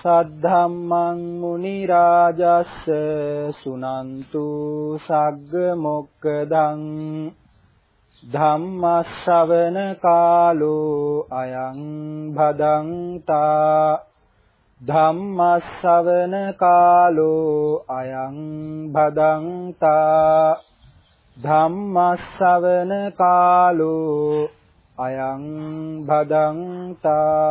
සද්ධම්මං මුනි රාජස්ස සුනන්තු සග්ග මොක්කදං ධම්මස්සවන කාලෝ අයං භදංතා ධම්මස්සවන කාලෝ අයං භදංතා ධම්මස්සවන කාලෝ අයං භදංතා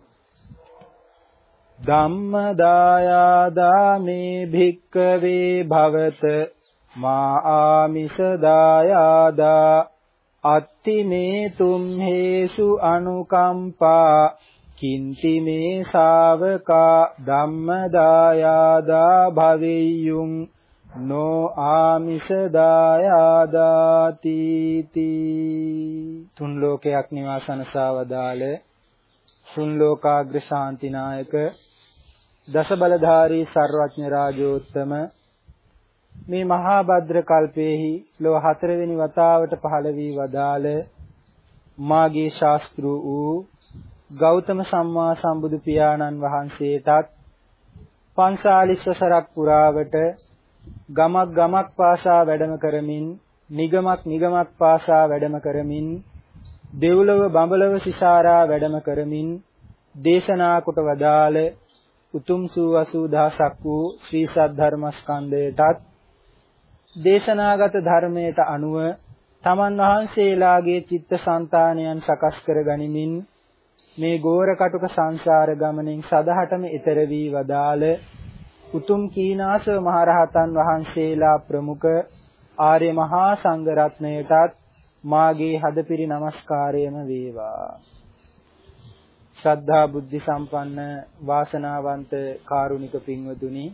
ධම්මදායාදාමේ භික්කවේ භවත මා ආමිස දායාදා අත්තිමේ තුම්හෙසු අනුකම්පා කින්ති මේ ශාවකා ධම්මදායාදා භවෙය්‍යුං නෝ ආමිෂ දායාදාති තුන් ලෝකයක් නිවාසනසවදාල තුන් ලෝකාග්‍ර ශාන්තිනායක දස බලධාරී සර්වඥ රාජෝත්තම. මේ මහා භද්‍ර කල්පේහි ලෝ හතරවෙනි වතාවට පහළ වී වදාළ මාගේ ශාස්ත්‍ර වූ ගෞතම සම්මා සම්බුදු පියාණන් වහන්සේටත් පන්සාලිස් වසරක් පුරාවට ගමක් ගමක් පාසා වැඩම කරමින් නිගමක් නිගමක් පාසා වැඩම කරමින් දෙව්ලොව බඹලව සිසාරා වැඩම කරමින් දේශනා කොට වදාළ උතුම් සූ 80000ක් වූ ශ්‍රී සද්ධර්මස්කන්ධයටත් දේශනාගත ධර්මයට අනුව තමන් වහන්සේලාගේ චිත්තසංතානයන් සකස් කර ගනිමින් මේ ගෝර කටුක සංසාර ගමනින් සදහටම ඈතර වී වදාළ උතුම් කීනාසව මහරහතන් වහන්සේලා ප්‍රමුඛ ආර්ය මහා සංඝ රත්නයටත් මාගේ හදපිරි নমස්කාරයම වේවා. ශ්‍රද්ධා බුද්ධ සම්පන්න වාසනාවන්ත කාරුණික පින්වතුනි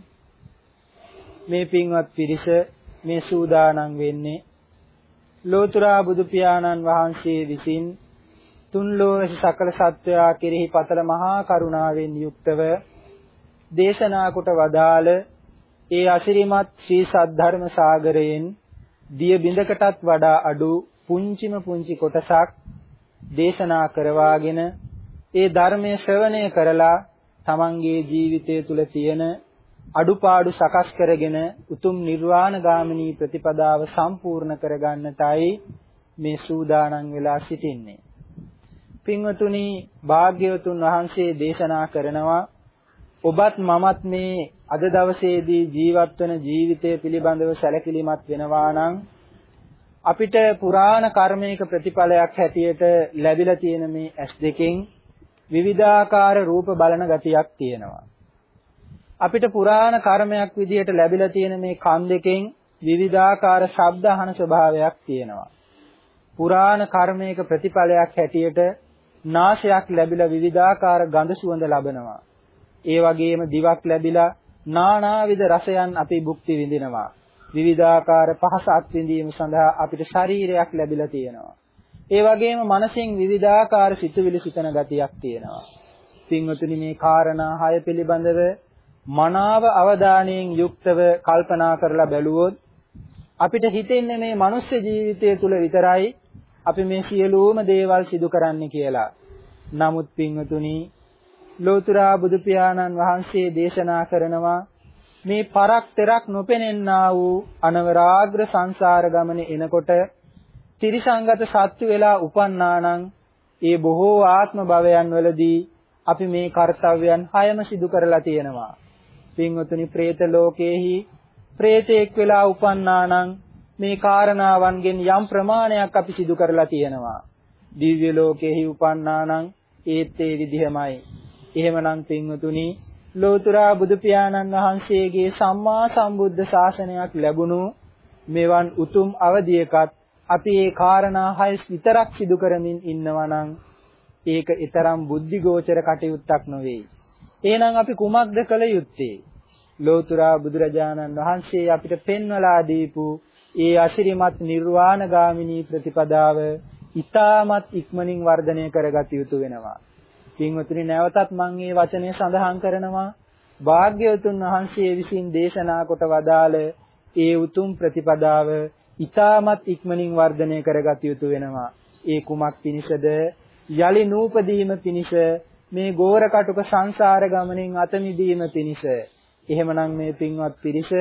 මේ පින්වත් පිරිස මේ සූදානම් වෙන්නේ ලෝතුරා බුදු පියාණන් වහන්සේ විසින් තුන් ලෝක සකල සත්වයා කෙරෙහි පතල මහා කරුණාවෙන් යුක්තව දේශනා කොට වදාළ ඒ අසිරිමත් ශ්‍රී සද්ධර්ම සාගරයෙන් දිය බිඳකටත් වඩා අඩු පුංචිම පුංචි කොටසක් දේශනා කරවාගෙන ඒ ධර්මයේ ශ්‍රවණය කරලා තමන්ගේ ජීවිතය තුළ තියෙන අඩුපාඩු සකස් කරගෙන උතුම් නිර්වාණ ගාමිනී ප්‍රතිපදාව සම්පූර්ණ කරගන්නටයි මේ සූදානම් වෙලා සිටින්නේ. පින්වතුනි භාග්‍යවතුන් වහන්සේ දේශනා කරනවා ඔබත් මමත් මේ අද දවසේදී ජීවත් වෙන ජීවිතය පිළිබඳව සැලකිලිමත් වෙනවා නම් අපිට පුරාණ කර්මයක ප්‍රතිඵලයක් හැටියට ලැබිලා තියෙන මේ ඇස් දෙකෙන් විවිධාකාර රූප බලන ගතියක් තියෙනවා. අපිට පුරාණ කර්මයක් විදිහට ලැබිලා තියෙන මේ කන් දෙකෙන් විවිධාකාර ශබ්ද අහන ස්වභාවයක් තියෙනවා. පුරාණ කර්මයක ප්‍රතිඵලයක් හැටියට නාසයක් ලැබිලා විවිධාකාර ගඳ සුවඳ ලබනවා. ඒ වගේම දිවක් ලැබිලා නානාවිද රසයන් අපි භුක්ති විඳිනවා. විවිධාකාර පහස අත්විඳීම සඳහා අපිට ශරීරයක් ලැබිලා තියෙනවා. ඒ වගේම මනසින් විවිධාකාර සිතුවිලි සිතන ගතියක් තියෙනවා. පින්වතුනි මේ කාරණා හය පිළිබඳව මනාව අවධානයෙන් යුක්තව කල්පනා කරලා බැලුවොත් අපිට හිතෙන්නේ මේ මනුස්ස ජීවිතය තුල විතරයි අපි මේ සියලුම දේවල් සිදු කරන්නේ කියලා. නමුත් පින්වතුනි ලෝතුරා බුදු පියාණන් වහන්සේ දේශනා කරනවා මේ පරක් තෙරක් නොපෙනෙන්නා වූ අනවරාග්‍ර සංසාර ගමනේ එනකොට ත්‍රිසංගත සත්තු වෙලා උපන්නානම් ඒ බොහෝ ආත්ම භවයන් වලදී අපි මේ කාර්යයන් හයම සිදු කරලා තියෙනවා. පින්වතුනි പ്രേත ලෝකයේහි ප්‍රේතෙක් වෙලා උපන්නා නම් මේ කාරණාවන්ගෙන් යම් ප්‍රමාණයක් අපි සිදු කරලා තියෙනවා. දිව්‍ය ලෝකෙහි උපන්නා නම් ඒත් ඒ විදිහමයි. එහෙමනම් පින්වතුනි ලෝතුරා බුදු පියාණන් වහන්සේගේ සම්මා සම්බුද්ධ ශාසනයක් ලැබුණු මෙවන් උතුම් අවධියකත් අපි ඒ කාරණා හය විතරක් සිදු කරමින් ඉන්නවා නම් ඒක ඊතරම් බුද්ධිගෝචර කටයුත්තක් නොවේ. එහෙනම් අපි කුමක්ද කළ යුත්තේ? ලෝතුරා බුදුරජාණන් වහන්සේ අපිට පෙන්වලා දීපු ඒ අසිරිමත් නිර්වාණගාමිනී ප්‍රතිපදාව ඊටමත් ඉක්මනින් වර්ධනය කරගත යුතු වෙනවා. පින්වතුනි නැවතත් මම මේ වචනේ සඳහන් කරනවා භාග්‍යවතුන් වහන්සේ විසින් දේශනා කොට වදාළ ඒ උතුම් ප්‍රතිපදාව ඊටමත් ඉක්මනින් වර්ධනය කරගත යුතු වෙනවා. ඒ කුමක් පිණිසද? යලි නූපදීම පිණිස මේ ගෝර කටුක සංසාර ගමනින් අත මිදීම පිණිස. එහෙමනම් මේ පින්වත් පිරිස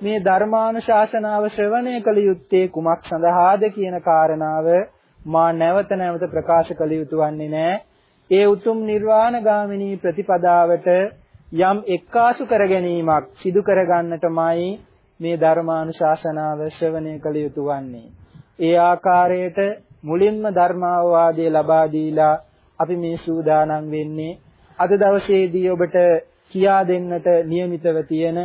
මේ ධර්මානුශාසනාව ශ්‍රවණය කළ යුත්තේ කුමක් සඳහාද කියන කාරණාව මා නැවත නැවත ප්‍රකාශ කළ යුතු වන්නේ නැහැ. ඒ උතුම් නිර්වාණ ගාමිනී ප්‍රතිපදාවට යම් එක්කාසු කර ගැනීමක් සිදු කර ගන්නටමයි මේ ධර්මානුශාසනාව ශ්‍රවණය කළ යුතු වන්නේ. ඒ ආකාරයට මුලින්ම ධර්මාවාදය ලබා දීලා අපි මේ සූදානම් වෙන්නේ අද දවසේදී ඔබට කියා දෙන්නට નિયમિતව තියෙන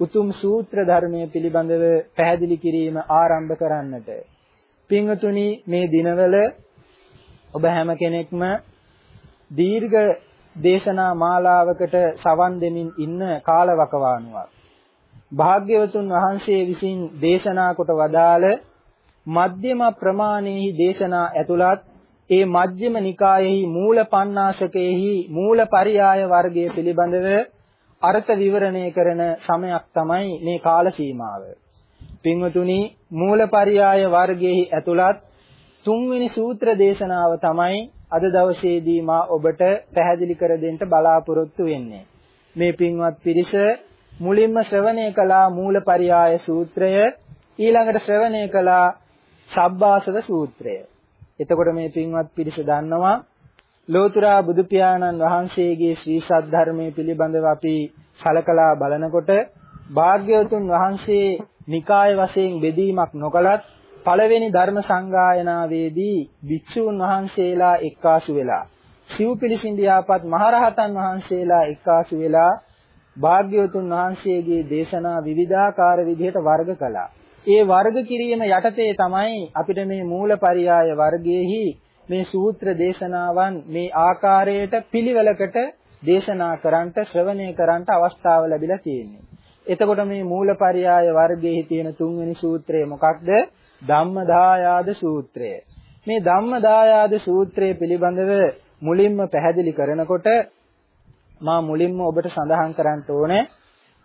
උතුම් සූත්‍ර ධර්මයේ පිළිබඳව පැහැදිලි කිරීම ආරම්භ කරන්නට. පින්වතුනි මේ දිනවල ඔබ හැම කෙනෙක්ම දීර්ඝ දේශනා මාලාවකට සවන් දෙමින් ඉන්න කාලවකවානුවක්. භාග්‍යවතුන් වහන්සේ විසින් දේශනා කොට වදාළ මධ්‍යම ප්‍රමාණෙහි දේශනා ඇතුළත් ඒ මජ්ක්‍ධිම නිකායෙහි මූල පණ්ණාසකයෙහි මූල පරියාය වර්ගයේ පිළිබඳව අර්ථ විවරණය කරන සමයක් තමයි මේ කාල සීමාව. පින්වතුනි මූලපරියාය වර්ගයේ ඇතුළත් තුන්වෙනි සූත්‍ර දේශනාව තමයි අද දවසේදී මා ඔබට පැහැදිලි කර දෙන්න බලාපොරොත්තු වෙන්නේ. මේ පින්වත් පිරිස මුලින්ම ශ්‍රවණය කළා මූලපරියාය සූත්‍රය ඊළඟට ශ්‍රවණය කළා සබ්බාසව සූත්‍රය. එතකොට මේ පින්වත් පිරිස දන්නවා ලෝතුරා බුදු පියාණන් වහන්සේගේ ශ්‍රී සද්ධර්මයේ පිළිබඳව අපි සලකලා බලනකොට භාග්‍යවතුන් වහන්සේ නිකාය වශයෙන් බෙදීමක් නොකලත් පළවෙනි ධර්ම සංගායනාවේදී භික්ෂූන් වහන්සේලා එක්කාසු වෙලා සිව්පිලිසින්දියාපත් මහරහතන් වහන්සේලා එක්කාසු වෙලා භාග්‍යවතුන් වහන්සේගේ දේශනා විවිධාකාර විදිහට වර්ග කළා. ඒ වර්ග කිරීම යටතේ තමයි අපිට මේ මූලපරියාය වර්ගයේහි මේ සූත්‍ර දේශනාවන් මේ ආකාරයට පිළිවෙලකට දේශනා කරන්නට ශ්‍රවණය කරන්නට අවස්ථාව ලැබිලා තියෙන්නේ. එතකොට මේ මූලපරියාය වර්ගයේ තියෙන තුන්වෙනි සූත්‍රය මොකක්ද? ධම්මදායාද සූත්‍රය. මේ ධම්මදායාද සූත්‍රය පිළිබඳව මුලින්ම පැහැදිලි කරනකොට මා මුලින්ම ඔබට සඳහන් කරන්න ඕනේ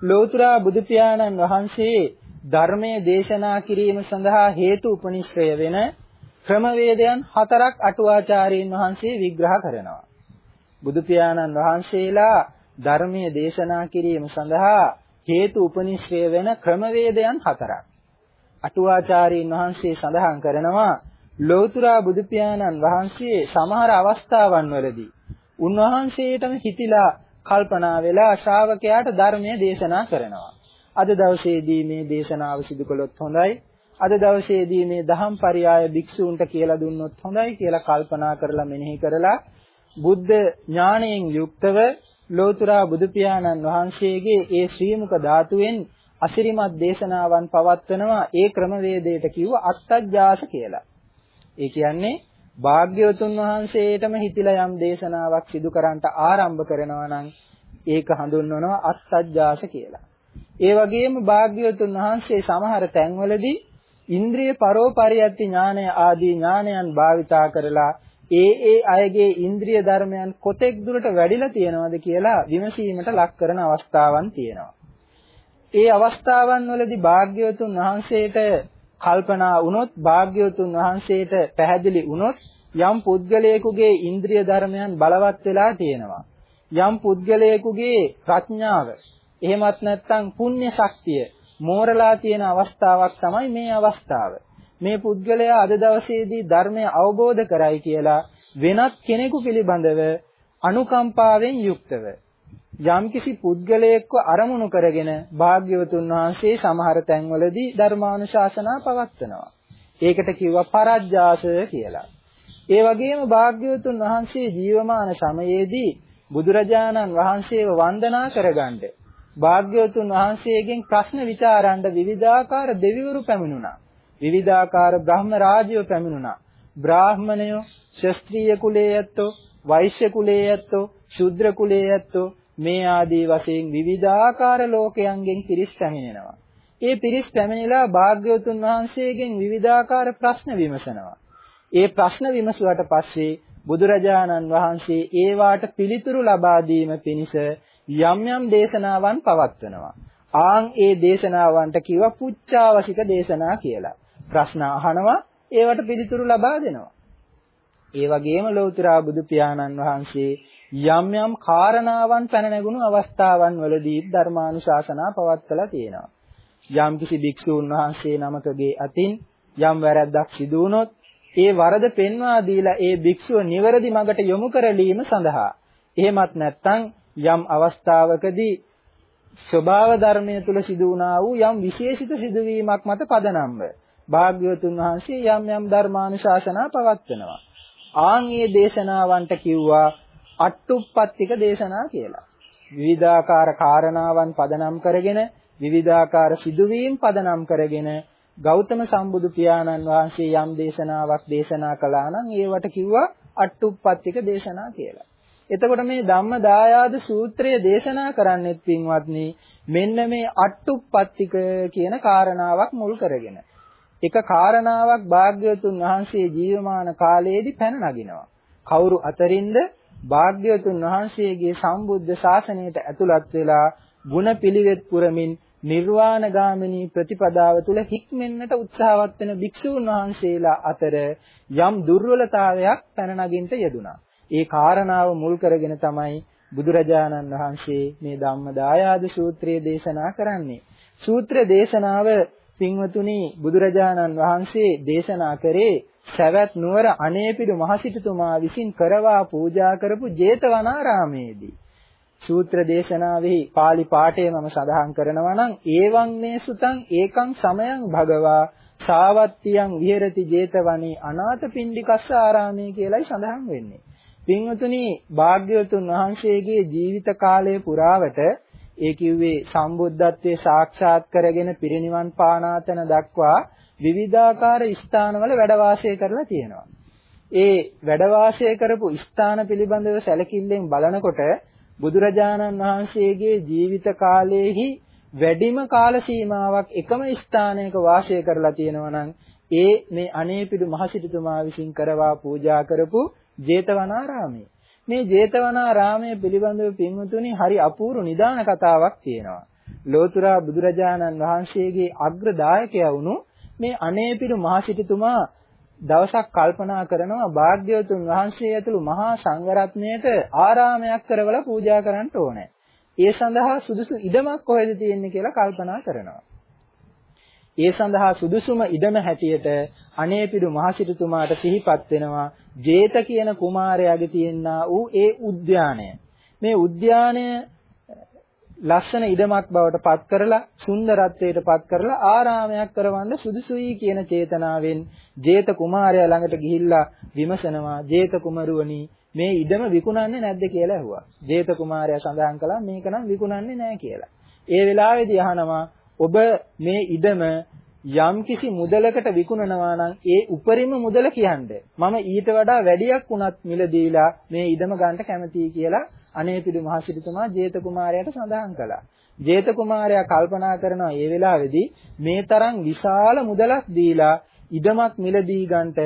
ලෝතර බුදු පියාණන් වහන්සේ ධර්මයේ දේශනා කිරීම සඳහා හේතු උපනිශ්‍රය වෙන ක්‍රමවේදයන් හතරක් අටුවාචාර්යීන් වහන්සේ විග්‍රහ කරනවා. බුදු පියාණන් වහන්සේලා ධර්මයේ දේශනා කිරීම සඳහා හේතු උපනිශ්‍රය වෙන ක්‍රමවේදයන් හතරක්. අටුවාචාර්යීන් වහන්සේ සඳහන් කරනවා ලෝතුරා බුදු පියාණන් වහන්සේ සමහර අවස්ථාවන් වලදී උන්වහන්සේටම හිතිලා කල්පනා වෙලා ශ්‍රාවකයාට ධර්මය දේශනා කරනවා. අද දවසේදී මේ දේශනාව සිදු කළොත් හොඳයි. අද දවසේදී මේ දහම් පරයය භික්ෂූන්ට කියලා දුන්නොත් හොඳයි කියලා කල්පනා කරලා මෙනෙහි කරලා බුද්ධ ඥාණයෙන් යුක්තව ලෝතුරා බුදු පියාණන් වහන්සේගේ ඒ ශ්‍රීමුක ධාතුවෙන් අසිරිමත් දේශනාවන් පවත්වනවා ඒ ක්‍රමවේදයට කිව්ව අත්තජ්ජාස කියලා. ඒ කියන්නේ භාග්‍යවතුන් වහන්සේටම හිතිලා යම් දේශනාවක් සිදු කරන්නට ආරම්භ කරනවා නම් ඒක හඳුන්වනවා අත්තජ්ජාස කියලා. ඒ වගේම භාග්‍යවතුන් වහන්සේ සමහර තැන්වලදී ඉන්ද්‍රිය පරෝපරියත්ති ඥානය ආදී ඥානයන් භාවිතා කරලා ඒ ඒ අයගේ ඉන්ද්‍රිය ධර්මයන් කොතෙක් දුරට වැඩිලා තියෙනවද කියලා විමසීමට ලක් කරන අවස්ථාවන් තියෙනවා. ඒ අවස්ථාවන් වලදී භාග්‍යවතුන් වහන්සේට කල්පනා වුණොත් භාග්‍යවතුන් වහන්සේට පැහැදිලි වුණොත් යම් පුද්ගලයෙකුගේ ඉන්ද්‍රිය ධර්මයන් බලවත් වෙලා තියෙනවා. යම් පුද්ගලයෙකුගේ ප්‍රඥාව එහෙමත් නැත්නම් පුණ්‍ය ශක්තිය මෝරලා තියෙන අවස්ථාවක් තමයි මේ අවස්ථාව. මේ පුද්ගලයා අද දවසේදී ධර්මය අවබෝධ කරයි කියලා වෙනත් කෙනෙකු පිළිබඳව අනුකම්පාවෙන් යුක්තව යම්කිසි පුද්ගලයෙක්ව අරමුණු කරගෙන භාග්‍යවතුන් වහන්සේ සමහර තැන්වලදී ධර්මානුශාසනා පවත්වනවා. ඒකට කිව්වා පරජ්ජාසය කියලා. ඒ වගේම භාග්‍යවතුන් වහන්සේ ජීවමාන සමයේදී බුදුරජාණන් වහන්සේව වන්දනා කරගන්න භාග්‍යවතුන් වහන්සේගෙන් ප්‍රශ්න විචාරන්න විවිධාකාර දෙවිවරු පැමිණුණා. විවිධාකාර බ්‍රහ්ම රාජ්‍යව පැමිණුණා. බ්‍රාහ්මණයෝ, ශස්ත්‍රීය කුලයේ ඇත්තෝ, වෛශ්‍ය කුලයේ ඇත්තෝ, ශුද්‍ර කුලයේ ඇත්තෝ මේ ආදී වශයෙන් විවිධාකාර ලෝකයන්ගෙන් පිරිස් පැමිණෙනවා. ඒ පිරිස් පැමිණිලා භාග්‍යවතුන් වහන්සේගෙන් විවිධාකාර ප්‍රශ්න විමසනවා. ඒ ප්‍රශ්න විමසුවට පස්සේ බුදුරජාණන් වහන්සේ ඒවාට පිළිතුරු ලබා දීම පිණිස යම් යම් දේශනාවන් පවත්වනවා. ආන් ඒ දේශනාවන්ට කිව්වා පුච්චාවසික දේශනා කියලා. ප්‍රශ්න අහනවා ඒවට පිළිතුරු ලබා දෙනවා. ඒ වගේම ලෞතර බුදු පියාණන් වහන්සේ යම් යම් කාරණාවන් පැන නැගුණු අවස්ථාවන් වලදී ධර්මානුශාසනා පවත්වලා තියෙනවා. යම් කිසි භික්ෂූන් වහන්සේ නමකගේ අතින් යම් වැරැද්දක් සිදු වුණොත් ඒ වරද පෙන්වා දීලා ඒ භික්ෂුව නිවැරදි මඟට යොමු කරලීම සඳහා එහෙමත් නැත්නම් යම් අවස්ථාවකදී ස්වභාව ධර්මයේ තුල සිදු වුණා වූ යම් විශේෂිත සිදුවීමක් මත පදනම්ව භාග්‍යවතුන් වහන්සේ යම් යම් ධර්මානුශාසනා පවත්වනවා. ආන් මේ දේශනාවන්ට කිව්වා අට්ටුප්පත්තික දේශනා කියලා. විවිධාකාර කාරණාවන් පදනම් කරගෙන විවිධාකාර සිදුවීම් පදනම් කරගෙන ගෞතම සම්බුදු පියාණන් වහන්සේ යම් දේශනාවක් දේශනා කළා නම් ඒවට කිව්වා අට්ටුප්පත්තික දේශනා කියලා. එතකොට මේ ධම්ම දායාද සූත්‍රය දේශනා කරන්නෙත් පින්වත්නි මෙන්න මේ අට්ටුප්පත්තික කියන කාරණාවක් මුල් කරගෙන. එක කාරණාවක් භාග්‍යවතුන් වහන්සේ ජීවමාන කාලයේදී පැන නගිනවා. කවුරු අතරින්ද භාග්‍යවතුන් වහන්සේගේ සම්බුද්ධ ශාසනයට ඇතුළත් වෙලා ಗುಣ පිළිවෙත් පුරමින් නිර්වාණගාමිනී ප්‍රතිපදාව තුල හික්මෙන්නට උත්සාහවත් වෙන භික්ෂූන් වහන්සේලා අතර යම් දුර්වලතාවයක් පැන නගින්න යෙදුනා. ඒ කාරණාව මුල් කරගෙන තමයි බුදුරජාණන් වහන්සේ මේ ධම්මදායාද සූත්‍රය දේශනා කරන්නේ. සූත්‍ර දේශනාව පින්වතුනි බුදුරජාණන් වහන්සේ දේශනා කරේ සවැත් නුවර අනේපිඩු මහසිටුතුමා විසින් කරවා පූජා කරපු ජේතවනාරාමේදී සූත්‍ර දේශනාවෙහි pāli පාඨය මම සඳහන් කරනවා නම් ඒවං මේ සුතං ඒකං සමයං භගවා සාවත්තියං විහෙරති 제තවනේ අනාථපිණ්ඩිකස්ස ආරාමයේ කියලායි සඳහන් වෙන්නේ. පින්වතුනි භාග්‍යවතුන් වහන්සේගේ ජීවිත කාලය පුරාවට ඒ කිව්වේ සම්බුද්ධත්වයේ සාක්ෂාත් කරගෙන පිරිනිවන් පානාතන දක්වා විවිධාකාර ස්ථානවල වැඩ වාසය කරලා තියෙනවා. ඒ වැඩ වාසය කරපු ස්ථාන පිළිබඳව සැලකිල්ලෙන් බලනකොට බුදුරජාණන් වහන්සේගේ ජීවිත කාලයේහි වැඩිම කාල සීමාවක් එකම ස්ථානයක වාසය කරලා තියෙනවා නම් ඒ මේ අනේපිඩු මහසිටුතුමා විසින් කරවා පූජා කරපු ජේතවනාරාමයේ මේ ජේතවනාරාමයේ පිළිබඳව පින්වතුනි හරි අපූර්ව නිදාන කතාවක් තියෙනවා. ලෝතුරා බුදුරජාණන් වහන්සේගේ අග්‍රදායකයා වුණු මේ අනේපිරු මහසිටුතුමා දවසක් කල්පනා කරනවා භාග්‍යවතුන් වහන්සේ ඇතුළු මහා සංඝරත්නයට ආරාමයක් කරවලා පූජා කරන්න ඕනේ. ඒ සඳහා සුදුසු ඉඩමක් කොහෙද තියෙන්නේ කියලා කල්පනා කරනවා. ඒ සඳහා සුදුසුම ඉඩම හැටියට අනේපිරු මහසිටුතුමාට සිහිපත් වෙනවා ජේත කියන කුමාරයාගේ තියෙනා වූ ඒ උද්‍යානය. මේ උද්‍යානය ලස්සන ඉඩමක් බවට පත් කරලා සුන්දරත්වයට පත් කරලා ආරාමයක් කරවන්න සුදුසුයි කියන චේතනාවෙන් ජේත කුමාරයා ළඟට ගිහිල්ලා විමසනවා ජේත කුමරුවනි මේ ඉඩම විකුණන්නේ නැද්ද කියලා ඇහුවා. ජේත කුමාරයා සඳහන් කළා මේක නම් විකුණන්නේ නැහැ කියලා. ඒ වෙලාවේදී අහනවා ඔබ මේ ඉඩම යම්කිසි මුදලකට විකුණනවා නම් ඒ උපරිම මුදල කියන්නේ මම ඊට වඩා වැඩියක් වුණත් මිල දීලා මේ ඉඩම ගන්න කැමතියි කියලා අනේපිඩු මහසිරිතුමා ජේත කුමාරයාට සඳහන් කළා. ජේත කුමාරයා කල්පනා කරනවා මේ වෙලාවේදී මේ තරම් විශාල මුදලක් දීලා ඉඩමක් මිලදී ගන්නට